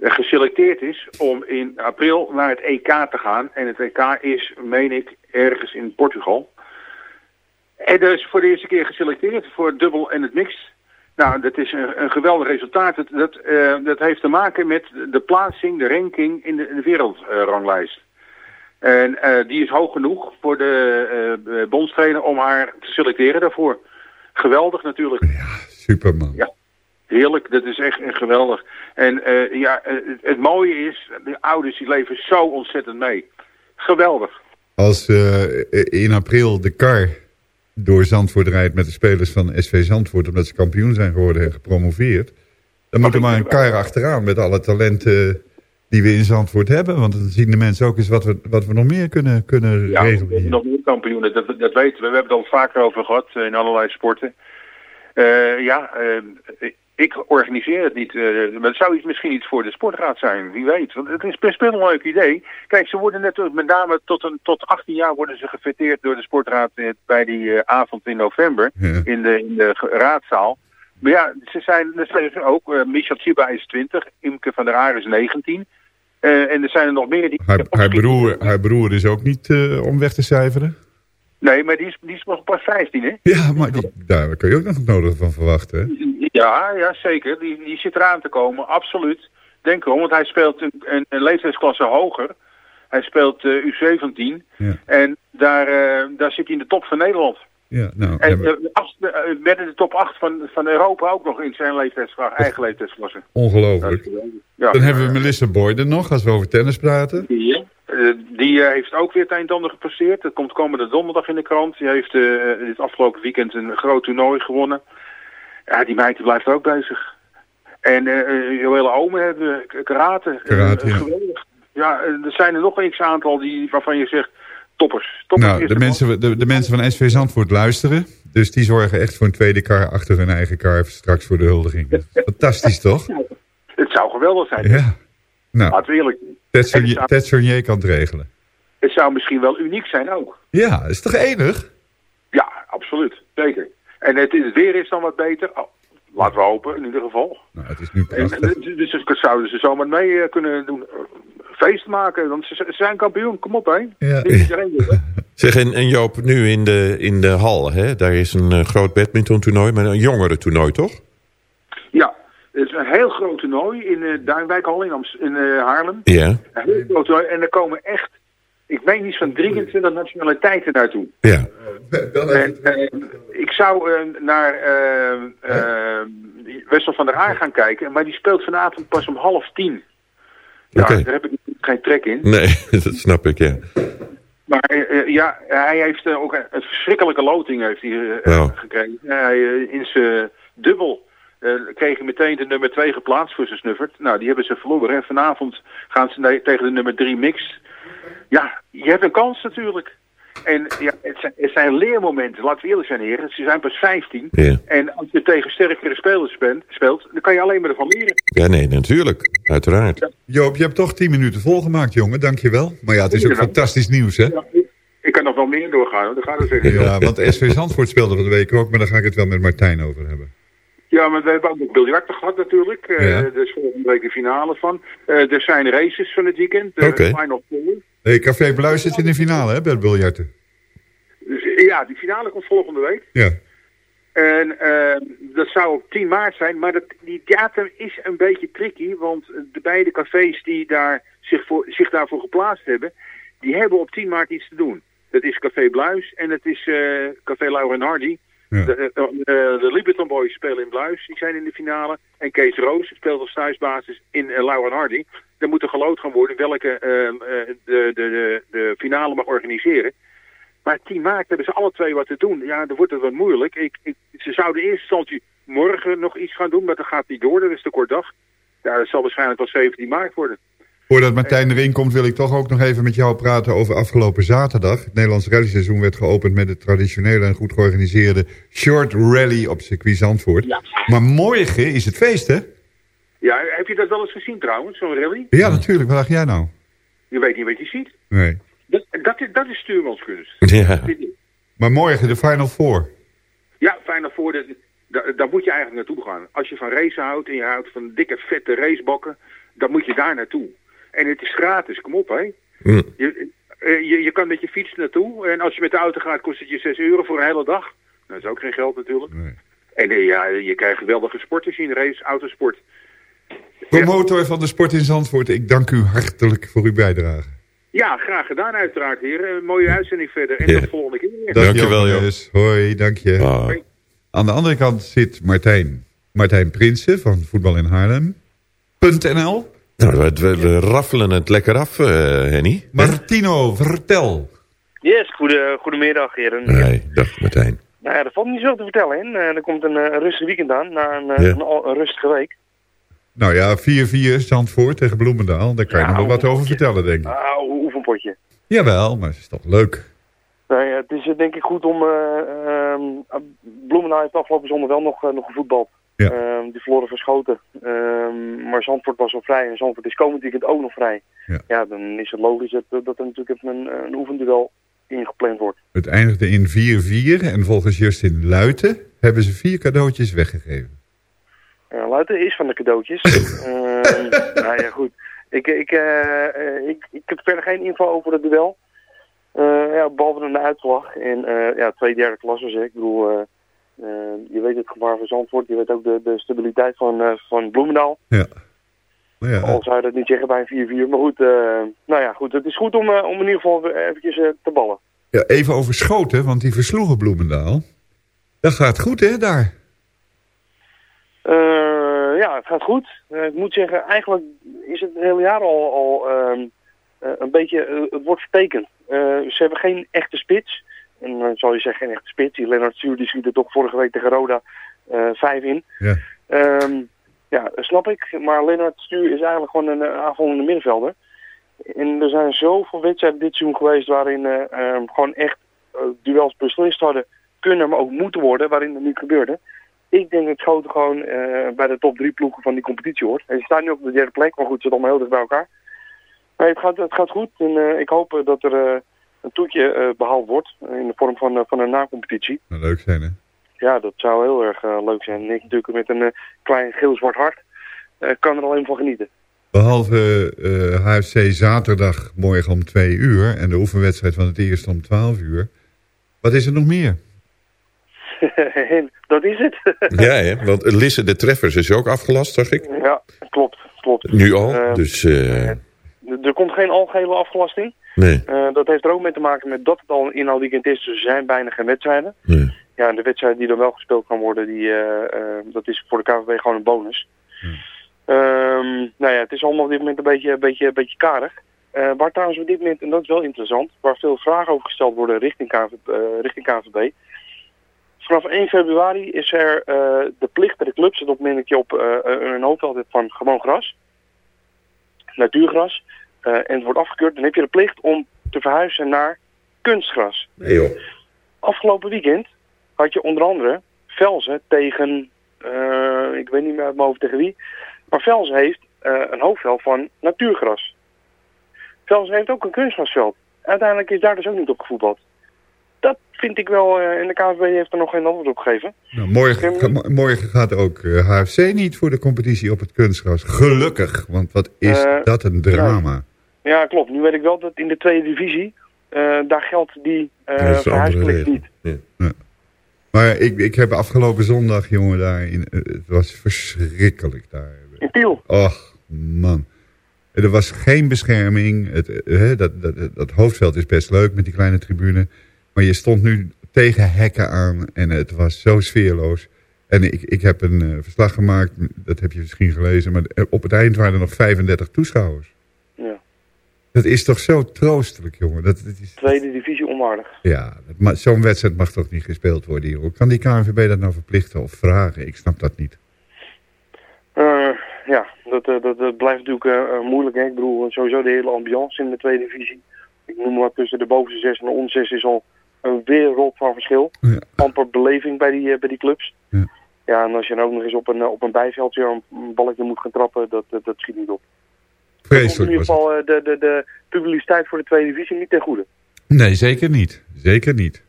geselecteerd is om in april naar het EK te gaan. En het EK is, meen ik, ergens in Portugal. En dus voor de eerste keer geselecteerd voor het dubbel en het mixed. Nou, dat is een, een geweldig resultaat. Dat, dat, eh, dat heeft te maken met de plaatsing, de ranking in de, in de wereldranglijst. En eh, die is hoog genoeg voor de eh bondstrainer om haar te selecteren daarvoor. Geweldig natuurlijk. Superman. Ja, heerlijk. Dat is echt, echt geweldig. En eh, ja, eh, het, mooie is, de ouders die leven zo ontzettend mee. Geweldig. Als eh, in april de kar door Zandvoort rijdt met de spelers van SV Zandvoort... omdat ze kampioen zijn geworden en gepromoveerd... dan moet er maar een kar achteraan met alle talenten die we in Zandvoort hebben. Want dan zien de mensen ook eens wat we, wat we nog meer kunnen, kunnen Ja, regelen hier. nog meer kampioenen, dat, dat weten we. We hebben het al vaker over gehad eh, in allerlei sporten. Ja, eh, ik organiseer het niet. eh, maar het zou iets, misschien iets voor de sportraad zijn, wie weet. Want het is best wel een leuk idee. Kijk, ze worden net, met name tot, een, tot 18 jaar worden ze gefeteerd door de sportraad eh, bij die eh, avond in november in de, in de raadzaal. Maar ja, ze zijn, er zijn dus ook, eh, Michel Chiba is 20, Imke van der Haar is 19. Eh, en er zijn er nog meer die... Haar, haar, broer, haar broer is ook niet eh, om weg te cijferen. Nee, maar die is, die is nog pas 15, hè? Ja, maar die, daar kun je ook nog nodig van verwachten. Hè? Ja, ja zeker. Die, die zit eraan te komen, absoluut. Denk erom, want hij speelt een, een, een leeftijdsklasse hoger. Hij speelt eh, U17. Ja. En daar, eh, daar zit hij in de top van Nederland. Ja, nou, En eh, acht, werd in de top 8 van, van Europa ook nog in zijn leeftijdsklasse, eigen leeftijdsklasse. ongelooflijk. Ja, Dan hebben we Melissa Boyden nog, als we over tennis praten. Die, die heeft ook weer het ander gepresteerd. Dat komt komende donderdag in de krant. Die heeft dit afgelopen weekend een groot toernooi gewonnen. Ja, die meid die blijft ook bezig. En eh Joelle Ome hebben we, karate. Karate, Eh, ja. Geweldig. Ja, eh, er zijn er nog een x-aantal die, waarvan je zegt, toppers. toppers Nou, de mensen, de, de mensen van SV Zandvoort luisteren. Dus die zorgen echt voor een tweede kar achter hun eigen kar straks voor de huldiging. Fantastisch, toch? Het zou geweldig zijn. Ja. Nou, Laten we eerlijk Ted Sournier kan het regelen. Het zou misschien wel uniek zijn ook. Ja, is toch enig? En het, het weer is dan wat beter. Oh, laten we hopen, in ieder geval. Nou, het is nu prachtig. en, dus dus zouden ze zomaar mee eh, kunnen doen. eh, Feest maken, want ze, ze zijn kampioen. Kom op, hè. Ja. Zeg, en, en Joop, nu in de, in de hal, hè? daar is een eh, groot badmintontoernooi, maar een jongere toernooi, toch? Ja, het is een heel groot toernooi in uh, Duinwijkhal in, Amst- in Haarlem. Ja. Een heel groot toernooi. En er komen echt, ik weet niet van 23 nationaliteiten naartoe. Ja. En, eh, ik zou eh, naar eh Wessel van der Haar gaan kijken, maar die speelt vanavond pas om half tien. Ja, daar heb ik geen trek in. Nee, dat snap ik, ja. Maar ja, hij heeft ook een, verschrikkelijke loting heeft hij, gekregen. Hij, in zijn dubbel kreeg hij meteen de nummer 2 geplaatst voor zijn snuffert. Nou, die hebben ze verloren. En vanavond gaan ze tegen de nummer 3 mixed. Ja, je hebt een kans natuurlijk. En ja, het zijn, het zijn leermomenten, laten we eerlijk zijn heren. Ze zijn pas 15. Ja. En als je tegen sterkere spelers bent, speelt, dan kan je alleen maar ervan leren. Ja, nee, natuurlijk. Uiteraard. Joop, je hebt toch 10 minuten volgemaakt, jongen. Dankjewel. Maar ja, het is ook fantastisch nieuws, hè? Ik kan nog wel meer doorgaan, hoor. dat gaat het zeggen. Ja, want SV Zandvoort speelde van de week ook, maar daar ga ik het wel met Martijn over hebben. Ja, maar we hebben ook nog biljarten gehad natuurlijk. Eh Ja. Er is volgende week de finale van. Eh, er zijn races van het weekend. De Oké. Final Four. Hey, Café Bluis zit in de finale, hè, bij het biljarten. Dus, ja, die finale komt volgende week. Ja. En eh, dat zou op 10 maart zijn, maar dat, die datum is een beetje tricky, want de beide cafés die daar zich, voor, zich daarvoor geplaatst hebben, die hebben op 10 maart iets te doen. Dat is Café Bluis en het is eh, Café Laura Hardy. Ja. De, eh, eh, de Liberton Boys spelen in Die zijn in de finale. En Kees Roos speelt als thuisbasis in uh, Hardy. Er moet er geloot gaan worden welke eh, de, de, de, finale mag organiseren. Maar 10 maart hebben ze alle twee wat te doen. Ja, dan wordt het wat moeilijk. Ik, ik, ze zouden in eerste instantie morgen nog iets gaan doen, maar dat gaat niet door. Dat is te kort dag. Ja, dat zal waarschijnlijk wel 17 maart worden. Voordat Martijn erin komt wil ik toch ook nog even met jou praten over afgelopen zaterdag. Het Nederlands rallyseizoen werd geopend met de traditionele en goed georganiseerde short rally op circuit Zandvoort. Maar morgen is het feest, hè? Ja, heb je dat wel eens gezien trouwens, zo'n rally? Ja, natuurlijk. Wat dacht jij nou? Je weet niet wat je ziet. Nee. Dat, dat, is, dat is stuurmanskunst. Ja. Maar morgen de Final Four. Ja, fijn voor. de- da- Daar moet je eigenlijk naartoe gaan. Als je van racen houdt en je houdt van dikke vette racebakken, dan moet je daar naartoe. En het is gratis, kom op hè. Hm. Je, eh, je, je kan met je fiets naartoe en als je met de auto gaat kost het je 6 euro voor een hele dag. Dat is ook geen geld natuurlijk. En eh, ja, je krijgt geweldige sport te zien, race, autosport. Promotor van de sport in Zandvoort, ik dank u hartelijk voor uw bijdrage. Ja, graag gedaan uiteraard heren. Een mooie uitzending verder en Ja. tot volgende keer. weer. Dankjewel. Joris. Hoi, dank je. Aan de andere kant zit Martijn. Martijn Prinsen van Voetbal in Haarlem.nl. Nou, we, we- we raffelen het lekker af, eh, Henny. Martino, vertel. Yes, goede, goedemiddag heren. Nee, dag Martijn. Nou ja, er valt niet zo te vertellen. Hè. Eh, er komt een, eh, een rustig weekend aan, na een, Ja. een, al- een rustige week. Nou ja, 4-4 Zandvoort tegen Bloemendaal. Daar kan je nog wel wat over vertellen, denk ik. Ah, een oefenpotje. Jawel, maar het is toch leuk. Nou ja, het is denk ik goed om... eh ehm, Bloemendaal heeft afgelopen zondag wel nog, eh, nog gevoetbald. Ja. Ehm, die verloren verschoten. Ehm, maar Zandvoort was al vrij en Zandvoort is komend weekend ook nog vrij. Ja. dan is het logisch dat, dat er natuurlijk even een, een oefenduel ingepland wordt. Het eindigde in 4-4 en volgens Justin Luiten hebben ze vier cadeautjes weggegeven. Ja, Luiten is van de cadeautjes. Ehm, nou ja, goed. Ik, ik, eh, ik, ik heb verder geen info over het duel. Eh, ja, behalve een uitslag. En eh, ja, twee derde klassers. hè. Ik bedoel, je weet het gevaar van Zandvoort. Je weet ook de, de stabiliteit van, eh, van Bloemendaal. Ja. Ja, Al zou je dat niet zeggen bij een 4-4. Maar goed, eh, nou ja, goed. Het is goed om, eh, om in ieder geval eventjes eh, te ballen. ja, even over Schoten, want die versloegen Bloemendaal. Dat gaat goed, hè, daar. Eh, ja, het gaat goed. Eh, ik moet zeggen, eigenlijk is het het hele jaar al, al ehm, eh, een beetje, eh, het wordt vertekend. Eh, ze hebben geen echte spits. En dan zal je zeggen, geen echte spits. Die Lennart Stuur die schiet er toch vorige week tegen Roda eh, vijf in. Ja. Ehm, ja, snap ik. Maar Lennart Stuur is eigenlijk gewoon een uh, aanvallende middenvelder. En er zijn zoveel wedstrijden dit seizoen geweest waarin eh, ehm, gewoon echt eh, duels beslist hadden kunnen, maar ook moeten worden, waarin het niet gebeurde. Ik denk dat Schoten gewoon eh, bij de top drie ploegen van die competitie hoort. En ze staan nu op de derde plek, maar goed, ze zitten allemaal heel dicht bij elkaar. Maar het gaat, het gaat goed en eh, ik hoop eh, dat er eh, een toetje eh, behaald wordt eh, in de vorm van, eh, van een nacompetitie. Nou, leuk zijn, hè. Ja, dat zou heel erg leuk zijn. En ik natuurlijk met een klein geel-zwart hart eh, kan er alleen van genieten. Behalve eh, HFC zaterdag morgen om 2 uur en de oefenwedstrijd van het eerste om 12 uur. Wat is er nog meer? dat is het. Ja, hè? want Lisse de Treffers is ook afgelast, zag ik. ja, klopt, klopt. Nu al, Eh, dus... eh, Er komt geen algehele afgelasting. nee. Eh, dat heeft er ook mee te maken met dat het al een inhaalweekend is, dus er zijn bijna geen wedstrijden. Nee. Ja, en de wedstrijd die dan wel gespeeld kan worden, die, eh, eh, dat is voor de KVB gewoon een bonus. Ehm, nou ja, het is allemaal op dit moment een beetje, een beetje, een beetje karig. Eh, waar trouwens op dit moment, en dat is wel interessant, waar veel vragen over gesteld worden richting, KV, eh, richting KVB. Vanaf 1 februari is er eh, de plicht bij de clubs, dat op moment dat je op eh, een hoofdveld hebt van gewoon gras, natuurgras, eh, en het wordt afgekeurd, dan heb je de plicht om te verhuizen naar kunstgras. Nee joh. Afgelopen weekend had je onder andere Velzen tegen, eh, ik weet niet meer uit mijn hoofd tegen wie, maar Velzen heeft eh, een hoofdveld van natuurgras. Velzen heeft ook een kunstgrasveld. Uiteindelijk is daar dus ook niet op gevoetbald. Dat vind ik wel, eh, en de KNVB heeft er nog geen antwoord op gegeven. Nou, morgen, ga- morgen gaat ook eh, HFC niet voor de competitie op het kunstgras. Gelukkig, want wat is Eh, dat een drama. Ja, klopt. Nu weet ik wel dat in de tweede divisie, eh, daar geldt die eh Dat is een andere verhuisplicht niet. Ja. Maar ik, ik heb afgelopen zondag, jongen, daar in, eh, het was verschrikkelijk daar. In Tiel. Och, man. Er was geen bescherming. Het, eh, hè, dat, dat, dat hoofdveld is best leuk met die kleine tribune. Maar je stond nu tegen hekken aan en het was zo sfeerloos. En ik, ik heb een eh, verslag gemaakt, dat heb je misschien gelezen... maar op het eind waren er nog 35 toeschouwers. Ja. Dat is toch zo troostelijk, jongen. Dat, dat is, Tweede divisie onwaardig. ja, zo'n wedstrijd mag toch niet gespeeld worden, joh. Kan die KNVB dat nou verplichten of vragen? Ik snap dat niet. Eh, ja, dat, eh, dat, dat blijft natuurlijk moeilijk. Hè? Ik bedoel, sowieso de hele ambiance in de tweede divisie. Ik noem maar tussen de bovenste zes en de onder zes is al een wereld van verschil. Amper beleving bij die, eh, bij die clubs. Ja. Ja, en als je dan ook nog eens op een, eh, op een bijveldje een balletje moet gaan trappen, dat, dat, dat schiet niet op. Komt in Vreselijk ieder geval eh, de, de, de publiciteit voor de tweede divisie niet ten goede. Nee, zeker niet. Zeker niet.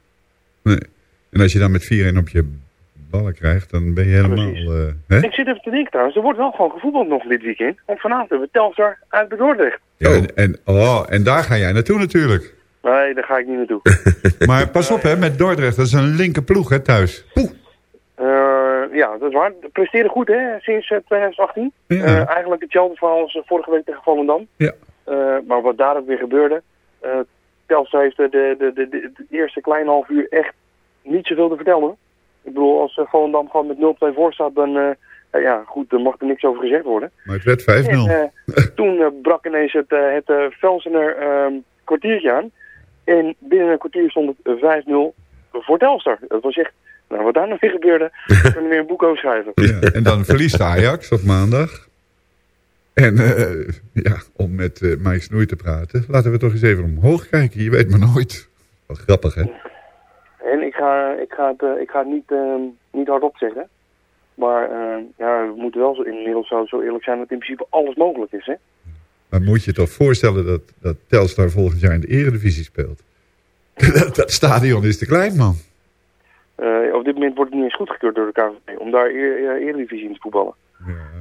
Nee. En als je dan met 4-1 op je ballen krijgt, dan ben je helemaal... hè? Ik zit even te denken trouwens, er wordt wel gewoon gevoetbald nog dit weekend. Want vanavond hebben we Telstar uit Dordrecht. Ja, en, en, oh, en daar ga jij naartoe natuurlijk. Nee, daar ga ik niet naartoe. Maar pas op hè, met Dordrecht, dat is een linker ploeg hè, thuis. Eh, ja, dat is waar. Presteren goed, hè, sinds eh, 2018. Ja. Eh, eigenlijk hetzelfde verhaal als eh, vorige week tegen Volendam. Ja. Eh, maar wat daar ook weer gebeurde... eh Telstar heeft de, de, de, de, de eerste kleine half uur echt niet zoveel te vertellen. Ik bedoel, als eh, Volendam gewoon met 0-2 voor staat, dan... eh, eh, ja, goed, dan mag er niks over gezegd worden. Maar het werd 5-0. En, eh, toen eh, brak ineens het, eh, het eh, Velsener ehm, kwartiertje aan. En binnen een kwartier stond het eh, 5-0 voor Telstar. Dat was echt... Nou, wat daar nog weer gebeurde, kunnen we weer een boek over schrijven. Ja, en dan verliest Ajax op maandag. En eh, ja, om met eh, Mike Snoei te praten, laten we toch eens even omhoog kijken. Je weet maar nooit. Wat grappig hè? En ik ga, ik ga het, eh, ik ga het niet, ehm, niet hardop zeggen. Maar ja, we moeten wel zo inmiddels zo, zo eerlijk zijn dat in principe alles mogelijk is. Hè? Maar moet je toch voorstellen dat, dat Telstar volgend jaar in de eredivisie speelt? dat, dat stadion is te klein, man. Eh, op dit moment wordt het niet eens goedgekeurd door de KVB om daar eer, eh, eredivisie in te voetballen.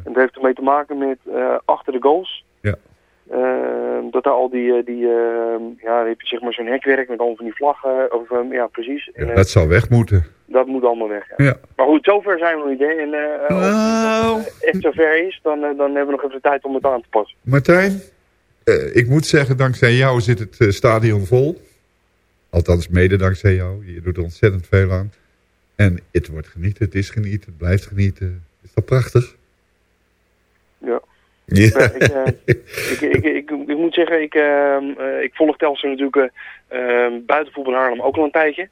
En dat heeft ermee te maken met eh, achter de goals. Ja. Eh, dat daar al die, eh, die eh, ja, heb je zeg maar zo'n hekwerk met al van die vlaggen. Of, eh, ja, precies. Ja, eh, dat zal weg moeten. dat moet allemaal weg. Ja. Ja. Maar goed, zover zijn we nog niet. Hè. En eh, als het echt zover is, dan, dan hebben we nog even de tijd om het aan te passen. Martijn, ik moet zeggen, dankzij jou zit het stadion vol. Althans, mede dankzij jou. Je doet er ontzettend veel aan. En het wordt genieten, het is genieten, het blijft genieten. Is dat prachtig? Ja. Ja. ik, eh, ik, ik, ik, ik moet zeggen, ik, ehm, eh, ik volg Telstar natuurlijk eh, ehm, buiten voetbal Haarlem ook al een tijdje.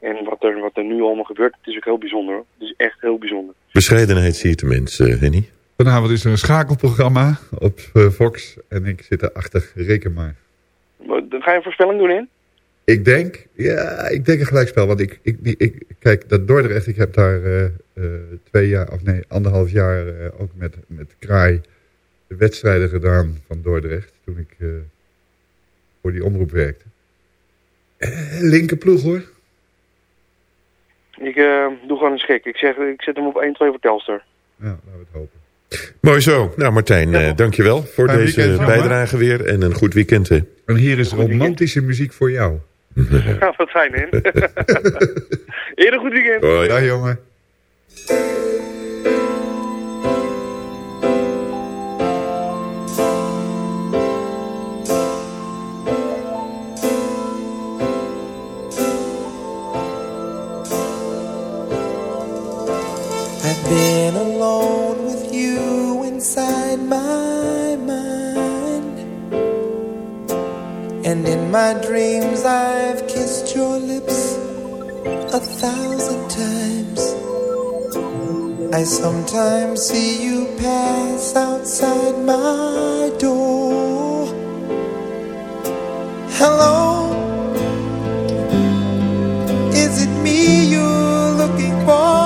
En wat er, wat er nu allemaal gebeurt, het is ook heel bijzonder. hoor. Het is echt heel bijzonder. Bescheidenheid zie je tenminste, Henny. Vanavond is er een schakelprogramma op Fox. En ik zit erachter, reken maar. Maar, Ga je een voorspelling doen in? Ik denk, ja, ik denk een gelijkspel. Want ik, ik, die, ik kijk, dat Dordrecht, ik heb daar eh, eh, twee jaar, of nee, anderhalf jaar eh, ook met, met Kraai de wedstrijden gedaan van Dordrecht. Toen ik eh, voor die omroep werkte. Eh, linkerploeg hoor. Ik eh, doe gewoon een schik. Ik, zeg, ik zet hem op 1-2 voor Telstar. Ja, laten we het hopen. Mooi zo. Nou Martijn, ja. dankjewel voor Fijn deze weekend, bijdrage weer. En een goed weekend. Hè. En hier is romantische muziek voor jou. Ja, wat fijn, hè? Eerder goed weekend. Hoi. Ja, jongen. been alone with you inside my mind. And in my dreams I've kissed your lips a thousand times. I sometimes see you pass outside my door. Hello? Is it me you're looking for?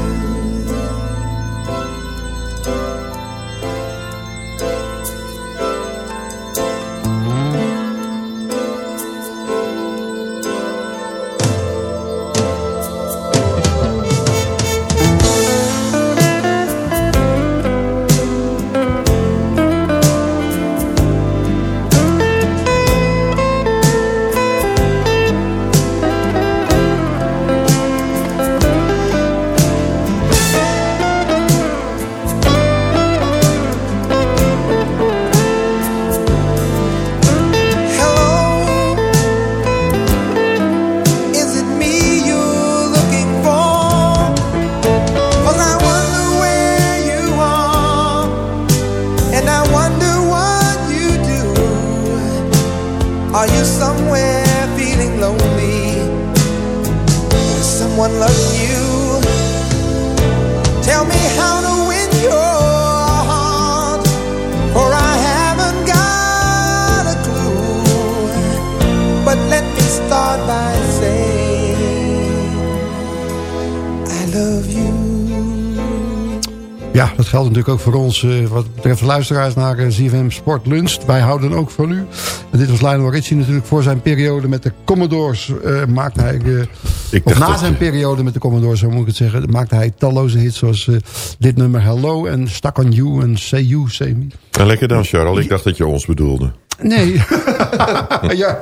Ook voor ons eh, wat betreft luisteraars naar eh, ZFM Sport Lunch. Wij houden ook van u. En dit was Lionel Richie natuurlijk voor zijn periode met de Commodores. eh maakte hij, Ik of na zijn je- periode met de Commodores, zo moet ik het zeggen. Maakte hij talloze hits zoals dit nummer Hello en Stuck on You en Say You, Say Me. Nou, lekker dan, Charles. Ik dacht dat je ons bedoelde. Nee. ja.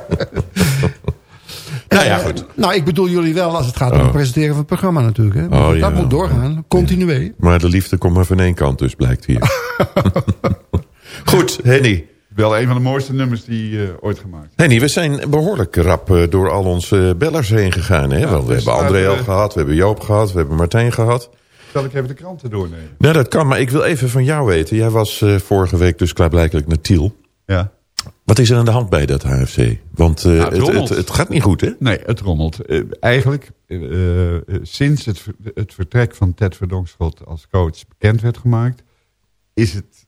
Nou ja, Eh, goed. nou, ik bedoel jullie wel als het gaat om Oh. het presenteren van het programma natuurlijk. Hè? Oh, dat ja. moet doorgaan, continué. Maar de liefde komt maar van één kant, dus blijkt hier. Goed, Henny. Wel een van de mooiste nummers die eh, ooit gemaakt. Henny, we zijn behoorlijk rap eh, door al onze bellers heen gegaan. Hè? Want we dus hebben André al gehad, we hebben Joop gehad, we hebben Martijn gehad. Zal ik even de kranten doornemen? Nou, dat kan, maar ik wil even van jou weten. Jij was eh, vorige week dus klaarblijkelijk naar Tiel. Ja. Wat is er aan de hand bij dat HFC? Want eh, Nou, het, het, gaat niet goed, hè? Nee, het rommelt. Eh, eigenlijk, eh, sinds het, het vertrek van Ted Verdonkschot als coach bekend werd gemaakt... is het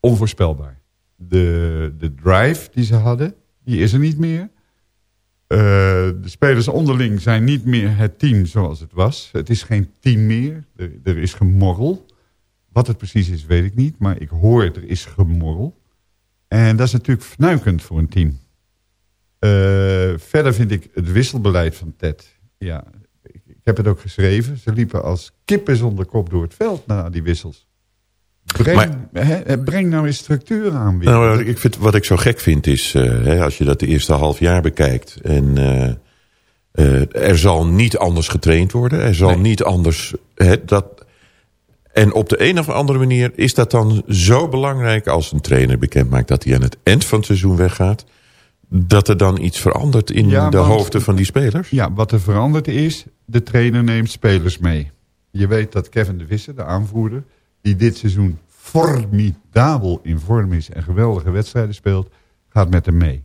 onvoorspelbaar. De, de drive die ze hadden, die is er niet meer. De spelers onderling zijn niet meer het team zoals het was. Het is geen team meer. Er, er is gemorrel. Wat het precies is, weet ik niet. Maar ik hoor, er is gemorrel. En dat is natuurlijk fnuikend voor een team. Eh, verder vind ik het wisselbeleid van Ted. Ja, ik, ik heb het ook geschreven. Ze liepen als kippen zonder kop door het veld na die wissels. Breng, hè, breng nou eens structuur aan weer. Nou, ik vind, wat ik zo gek vind is, eh, hè, als je dat de eerste half jaar bekijkt... en eh, eh, er zal niet anders getraind worden, er zal niet anders... Hè, dat, en op de een of andere manier is dat dan zo belangrijk... als een trainer bekend maakt dat hij aan het eind van het seizoen weggaat... dat er dan iets verandert in Ja, de want- hoofden van die spelers? Ja, wat er veranderd is, de trainer neemt spelers mee. Je weet dat Kevin de Visser, de aanvoerder... die dit seizoen formidabel in vorm is en geweldige wedstrijden speelt... gaat met hem mee.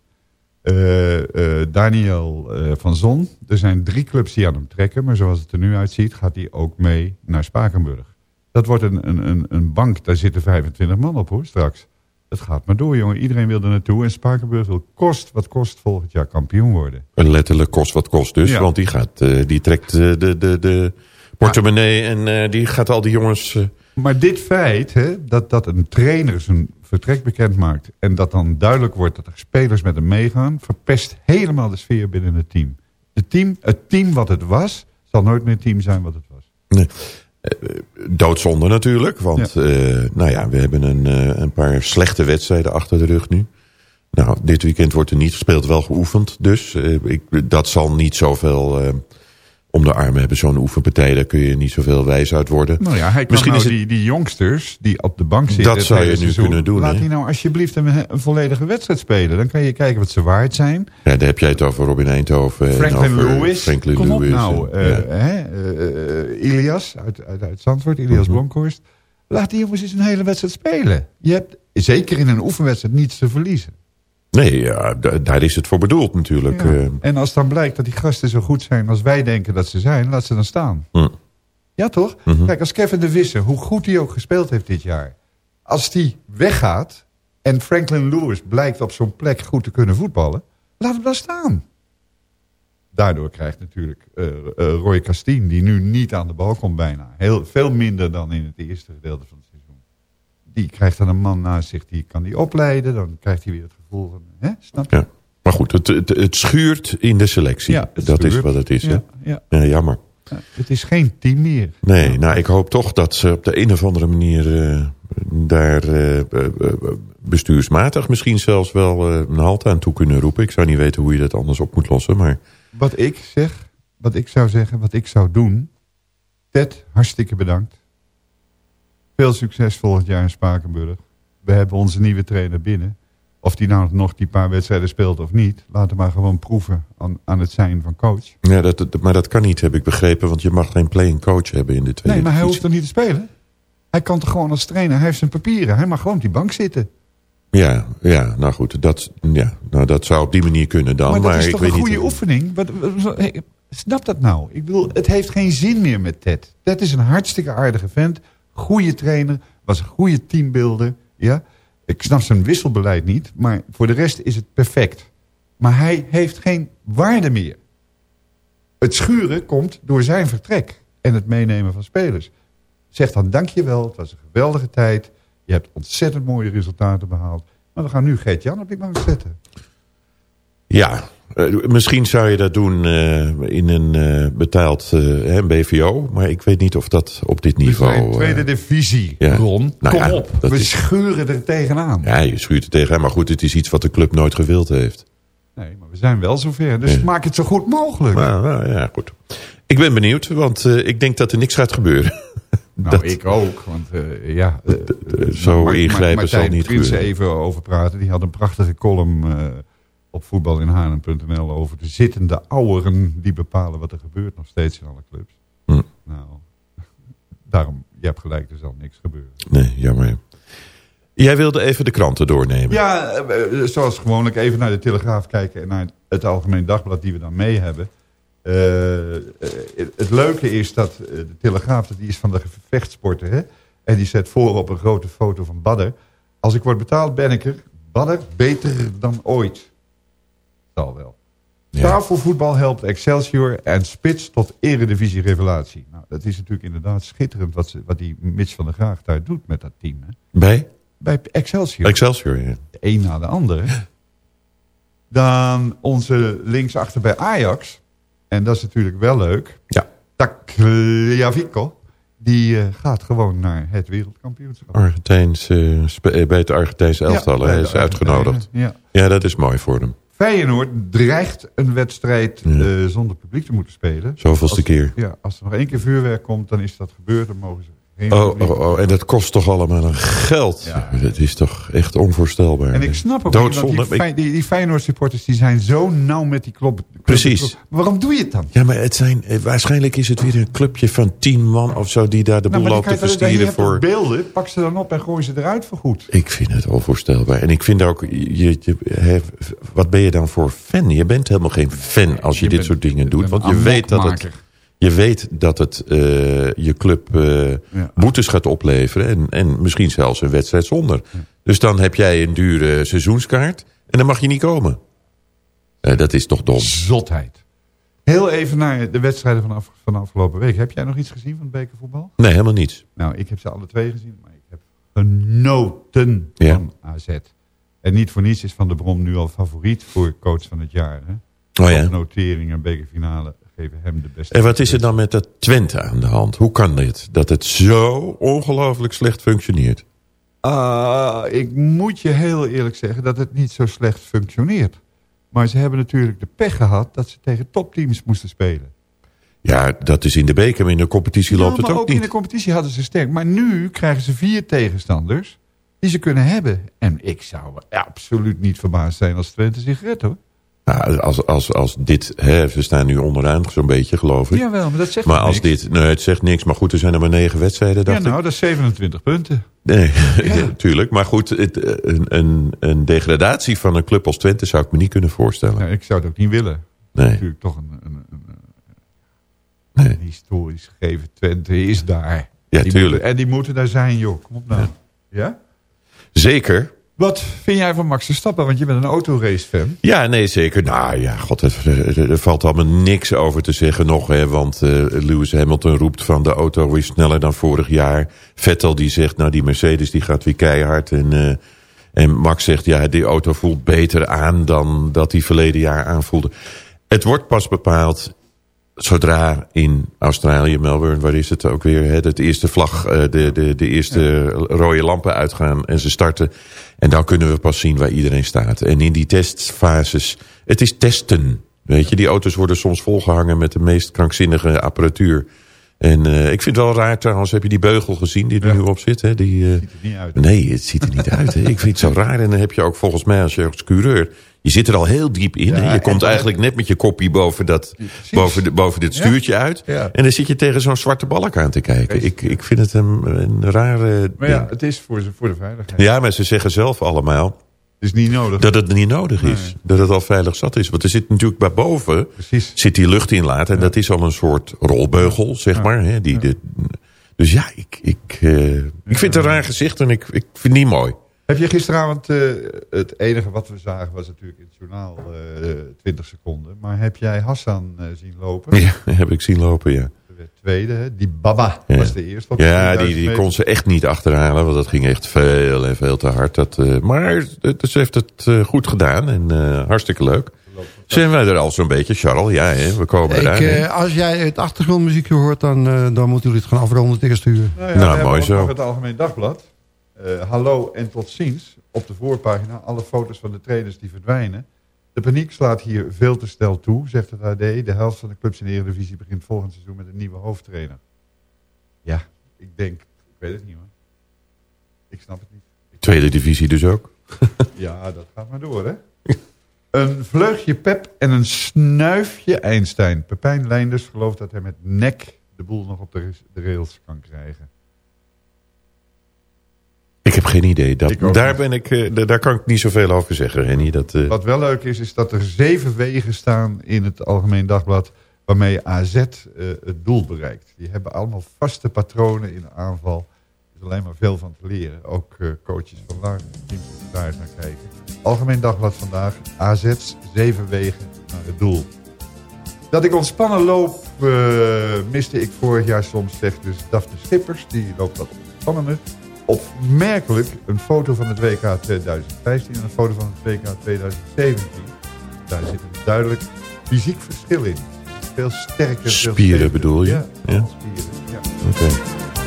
Eh, eh, Daniel eh, van Zon, er zijn drie clubs die aan hem trekken... maar zoals het er nu uitziet gaat hij ook mee naar Spakenburg. Dat wordt een, een, een, bank, daar zitten 25 man op hoor, straks. Het gaat maar door, jongen. Iedereen wil er naartoe. En Spakenburg wil kost wat kost volgend jaar kampioen worden. Een letterlijk kost wat kost dus. Ja. Want die, gaat, eh, die trekt eh, de, de, de portemonnee en eh, die gaat al die jongens... Maar dit feit, hè, dat, dat een trainer zijn vertrek bekend maakt... en dat dan duidelijk wordt dat er spelers met hem meegaan... verpest helemaal de sfeer binnen het team. Het team, het team wat het was, zal nooit meer het team zijn wat het was. Nee. Doodzonde natuurlijk. Want eh, nou ja, we hebben een, eh, een paar slechte wedstrijden achter de rug nu. Nou, dit weekend wordt er niet gespeeld, wel geoefend. Dus eh, ik, dat zal niet zoveel om de armen hebben. Zo'n oefenpartij, daar kun je niet zoveel wijs uit worden. Nou ja, hij kan Misschien nou is het- die, die jongsters die op de bank zitten... Dat zou je nu seizoen, kunnen doen, Laat die nou alsjeblieft een, een volledige wedstrijd spelen. Dan kan je kijken wat ze waard zijn. Ja, daar heb jij het over Robin Eindhoven. en Franklin Lewis. Franklin Kom op Lewis nou. en- eh, ja. hè, eh, eh, Ilias uit, uit, uit Zandvoort, Ilias. Bronkhorst. Laat die jongens eens een hele wedstrijd spelen. Je hebt zeker in een oefenwedstrijd niets te verliezen. Nee, ja, da- daar is het voor bedoeld natuurlijk. Ja. eh. En als dan blijkt dat die gasten zo goed zijn als wij denken dat ze zijn, laat ze dan staan. Hm. Ja toch? Mhm. Kijk, als Kevin de Visser, hoe goed hij ook gespeeld heeft dit jaar. Als die weggaat en Franklin Lewis blijkt op zo'n plek goed te kunnen voetballen. Laat hem dan staan. Daardoor krijgt natuurlijk eh, eh, Roy Castien, die nu niet aan de bal komt bijna. Heel, veel minder dan in het eerste gedeelte van het. Die krijgt dan een man naast zich, die kan die opleiden. Dan krijgt hij weer het gevoel van, hè, snap je? Ja. Maar goed, het, het, het schuurt in de selectie. Ja, dat is wat het is. Ja, hè? ja. Ja, jammer. Ja, Het is geen team meer. Nee, nou ik hoop toch dat ze op de een of andere manier eh, daar eh, eh, bestuursmatig misschien zelfs wel een halt aan toe kunnen roepen. Ik zou niet weten hoe je dat anders op moet lossen, maar Wat ik zeg, wat ik zou zeggen, wat ik zou doen. Ted, hartstikke bedankt. Veel succes volgend jaar in Spakenburg. We hebben onze nieuwe trainer binnen. Of die nou nog die paar wedstrijden speelt of niet. Laten we maar gewoon proeven aan, aan het zijn van coach. ja, dat, dat- maar dat kan niet, heb ik begrepen, want je mag geen playing coach hebben in de tweede Nee, maar hij hoeft toch niet te spelen? Hij kan toch gewoon als trainer, hij heeft zijn papieren. Hij mag gewoon op die bank zitten. Ja, ja, nou goed, dat, ja, nou, dat zou op die manier kunnen dan. maar Maar, dat is toch een goede niet. oefening? Wat, wat- wat- hey, snap dat nou? Ik bedoel, het heeft geen zin meer met Ted. Ted is een hartstikke aardige vent. Goede trainer. Was een goede teambuilder. Ja? Ik snap zijn wisselbeleid niet. Maar voor de rest is het perfect. Maar hij heeft geen waarde meer. Het schuren komt door zijn vertrek. En het meenemen van spelers. Zeg dan dankjewel. Het was een geweldige tijd. Je hebt ontzettend mooie resultaten behaald. Maar we gaan nu Gert-Jan op die bank zetten. Ja, eh, misschien zou je dat doen eh, in een eh, betaald BVO. Maar ik weet niet of dat op dit We niveau... tweede divisie, ja. Ron. Nou Kom ja, op, we is- schuren er tegenaan. Ja, je schuurt er tegenaan. Maar goed, het is iets wat de club nooit gewild heeft. Nee, maar we zijn wel zover. Dus Ja. maak het zo goed mogelijk. Nou, nou, ja, goed. Ik ben benieuwd, want ik denk dat er niks gaat gebeuren. nou, dat- ik ook. Want eh, ja, eh, zo ingrijpen zal niet Prinsen gebeuren. even over praten. Die had een prachtige column op voetbalinhaarlem.nl over de zittende ouweren die bepalen wat er gebeurt nog steeds in alle clubs. Hm. Nou, daarom, je hebt gelijk, er zal niks gebeuren. Nee, jammer. Jij wilde even de kranten doornemen. Ja, eh, eh, zoals gewoonlijk even naar de Telegraaf kijken en naar het Algemeen Dagblad die we dan mee hebben. Eh, het leuke is dat de Telegraaf, die is van de vechtsporten, hè? En die zet voor op een grote foto van Badder. Als ik word betaald ben ik er, Badder, beter dan ooit. Zal wel. Tafelvoetbal helpt Excelsior en spits tot eredivisie revelatie. Nou, dat is natuurlijk inderdaad schitterend wat, ze, wat die Mitch van der Graag daar doet met dat team. Hè? Bij? Bij Excelsior. Excelsior, ja. De een na de ander. Dan onze linksachter bij Ajax. En dat is natuurlijk wel leuk. Ja. Tagliafico. Die eh, gaat gewoon naar het wereldkampioenschap. Argentijns, spe- bij het Argentijnse elftal. Ja, hij is uitgenodigd. Argentijnen, Ja, dat is mooi voor hem. Feyenoord dreigt een wedstrijd eh, zonder publiek te moeten spelen. Zoveelste Als- keer. Ja, als er nog één keer vuurwerk komt, dan is dat gebeurd. Dan mogen ze Oh, oh, oh, en dat kost toch allemaal een geld. Dat is toch echt onvoorstelbaar. En ik snap ook Doodzonde. die, die, die Feyenoord supporters die zijn zo nauw met die club. club- Precies. club. Waarom doe je het dan? Ja, maar het zijn, eh, waarschijnlijk is het weer een clubje van tien man of zo... die daar de boel Nou, loopt te verstieren voor... beelden, pak ze dan op en gooi ze eruit voor goed. Ik vind het onvoorstelbaar. En ik vind ook, je, wat ben je dan voor fan? Je bent helemaal geen fan als je, dit soort dingen doet. Want je weet dat het... Je weet dat het eh, je club eh, boetes gaat opleveren. En, en misschien zelfs een wedstrijd zonder. Dus dan heb jij een dure seizoenskaart. En dan mag je niet komen. Eh, dat is toch dom. Zotheid. Heel even naar de wedstrijden van, af, van de afgelopen week. Heb jij nog iets gezien van het bekervoetbal? Nee, helemaal niets. Nou, ik heb ze alle twee gezien. Maar ik heb genoten Ja. van AZ. En niet voor niets is Van der Brom nu al favoriet voor coach van het jaar. Hè? Oh ja. Notering en bekerfinale geven hem de beste. En wat is er dan met dat Twente aan de hand? Hoe kan dit? Dat het zo ongelooflijk slecht functioneert. Ah, ik moet je heel eerlijk zeggen dat het niet zo slecht functioneert. Maar ze hebben natuurlijk de pech gehad dat ze tegen topteams moesten spelen. Ja, dat is in de beker, maar in de competitie loopt het maar ook in niet. de competitie hadden ze sterk. Maar nu krijgen ze vier tegenstanders die ze kunnen hebben. En ik zou absoluut niet verbaasd zijn als Twente zich redt hoor. Nou, als, als, als dit, hè, we staan nu onderaan zo'n beetje geloof ik. Jawel, maar dat zegt maar als niks? dit, nee het zegt niks, maar goed, er zijn er maar negen wedstrijden, Ja, dacht ik. nou, dat is 27 punten. Nee, natuurlijk. Maar goed, het, een, een, een degradatie van een club als Twente zou ik me niet kunnen voorstellen. Ja, ik zou het ook niet willen. Nee. Natuurlijk toch een, een, een, historisch gegeven Twente is daar. Ja, Die tuurlijk. moeten- en die moeten daar zijn, joh. Kom op nou. Ja? Zeker. Wat vind jij van Max Verstappen? Want je bent een autorace-fan. Ja, nee, zeker. Nou ja, god, er, valt allemaal niks over te zeggen nog. Hè, want eh, Lewis Hamilton roept van de auto weer sneller dan vorig jaar. Vettel die zegt, nou die Mercedes die gaat weer keihard. En, eh, en Max zegt, ja, die auto voelt beter aan dan dat hij verleden jaar aanvoelde. Het wordt pas bepaald zodra in Australië, Melbourne, waar is het ook weer, hè, het eerste vlag, eh, de, de, de eerste rode lampen uitgaan en ze starten. En dan kunnen we pas zien waar iedereen staat. En in die testfases, het is testen. Weet je, die auto's worden soms volgehangen met de meest krankzinnige apparatuur. En eh, ik vind het wel raar trouwens, heb je die beugel gezien die er nu op zit? Hè? Die, eh, niet uit. Nee, het ziet er niet uit. Hè? Ik vind het zo raar. En dan heb je ook volgens mij als je als coureur... Je zit er al heel diep in. Je komt eigenlijk net met je koppie boven, dat, boven, de, boven dit Ja. stuurtje uit. Ja. En dan zit je tegen zo'n zwarte balk aan te kijken. Ik, ik vind het een, een rare Maar ja, ding. het is voor, voor de veiligheid. Ja, maar ze zeggen zelf allemaal... Is niet nodig. Dat het niet nodig is. Dat het al veilig zat is. Want er zit natuurlijk bij boven zit die luchtinlaat. En dat is al een soort rolbeugel, zeg maar. Hè, die, de, dus ja, ik, ik, eh, ik vind het een raar gezicht en ik, ik vind het niet mooi. Heb je gisteravond, eh, het enige wat we zagen was natuurlijk in het journaal eh 20 seconden. Maar heb jij Hassan zien lopen? Ja, heb ik zien lopen, ja. De tweede, hè? die Baba Ja. was de eerste. op Ja, 10.000 die, die kon ze echt niet achterhalen. Want dat ging echt veel en veel te hard. Dat, eh, maar het, ze heeft het eh, goed gedaan. En eh, hartstikke leuk. Zijn wij er al zo'n beetje, Charles? Ja, hè, we komen Ik, eraan. eh, als jij het achtergrondmuziekje hoort, dan, eh, dan moeten jullie het gaan afronden eerste uur. Nou, ja, Nou, mooi zo. het Algemeen Dagblad. Eh, hallo en tot ziens. Op de voorpagina alle foto's van de trainers die verdwijnen. De paniek slaat hier veel te snel toe, zegt het AD. De helft van de clubs in de Eredivisie begint volgend seizoen met een nieuwe hoofdtrainer. Ja, ik denk, ik weet het niet hoor. Ik snap het niet. Tweede divisie dus ook. Ja, dat gaat maar door hè. Een vleugje Pep en een snuifje Einstein. Pepijn Leinders gelooft dat hij met nek de boel nog op de, rails kan krijgen. Ik heb geen idee. Dat, daar, ben ik, eh, da- daar kan ik niet zoveel over zeggen, Renny. Dat, eh, Wat wel leuk is, is dat er zeven wegen staan in het Algemeen Dagblad... waarmee AZ eh, het doel bereikt. Die hebben allemaal vaste patronen in de aanval. Er is alleen maar veel van te leren. Ook coaches van daar teams moeten daar naar kijken. Algemeen Dagblad vandaag. AZ's zeven wegen naar het doel. Dat ik ontspannen loop, miste ik vorig jaar soms, zegt dus Daphne Schippers. Die loopt wat ontspannender. Opmerkelijk een foto van het WK 2015 en een foto van het WK 2017. Daar zit een duidelijk fysiek verschil in. Veel sterker. veel Spieren bedoel je? Ja, spieren. Ja. Oké.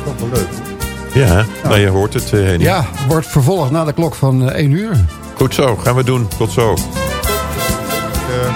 Toch wel leuk. Ja, nou je hoort het, eh, Henny. Ja, wordt vervolgd na de klok van eh, 1 uur. Goed zo, gaan we doen. Tot zo. Eh,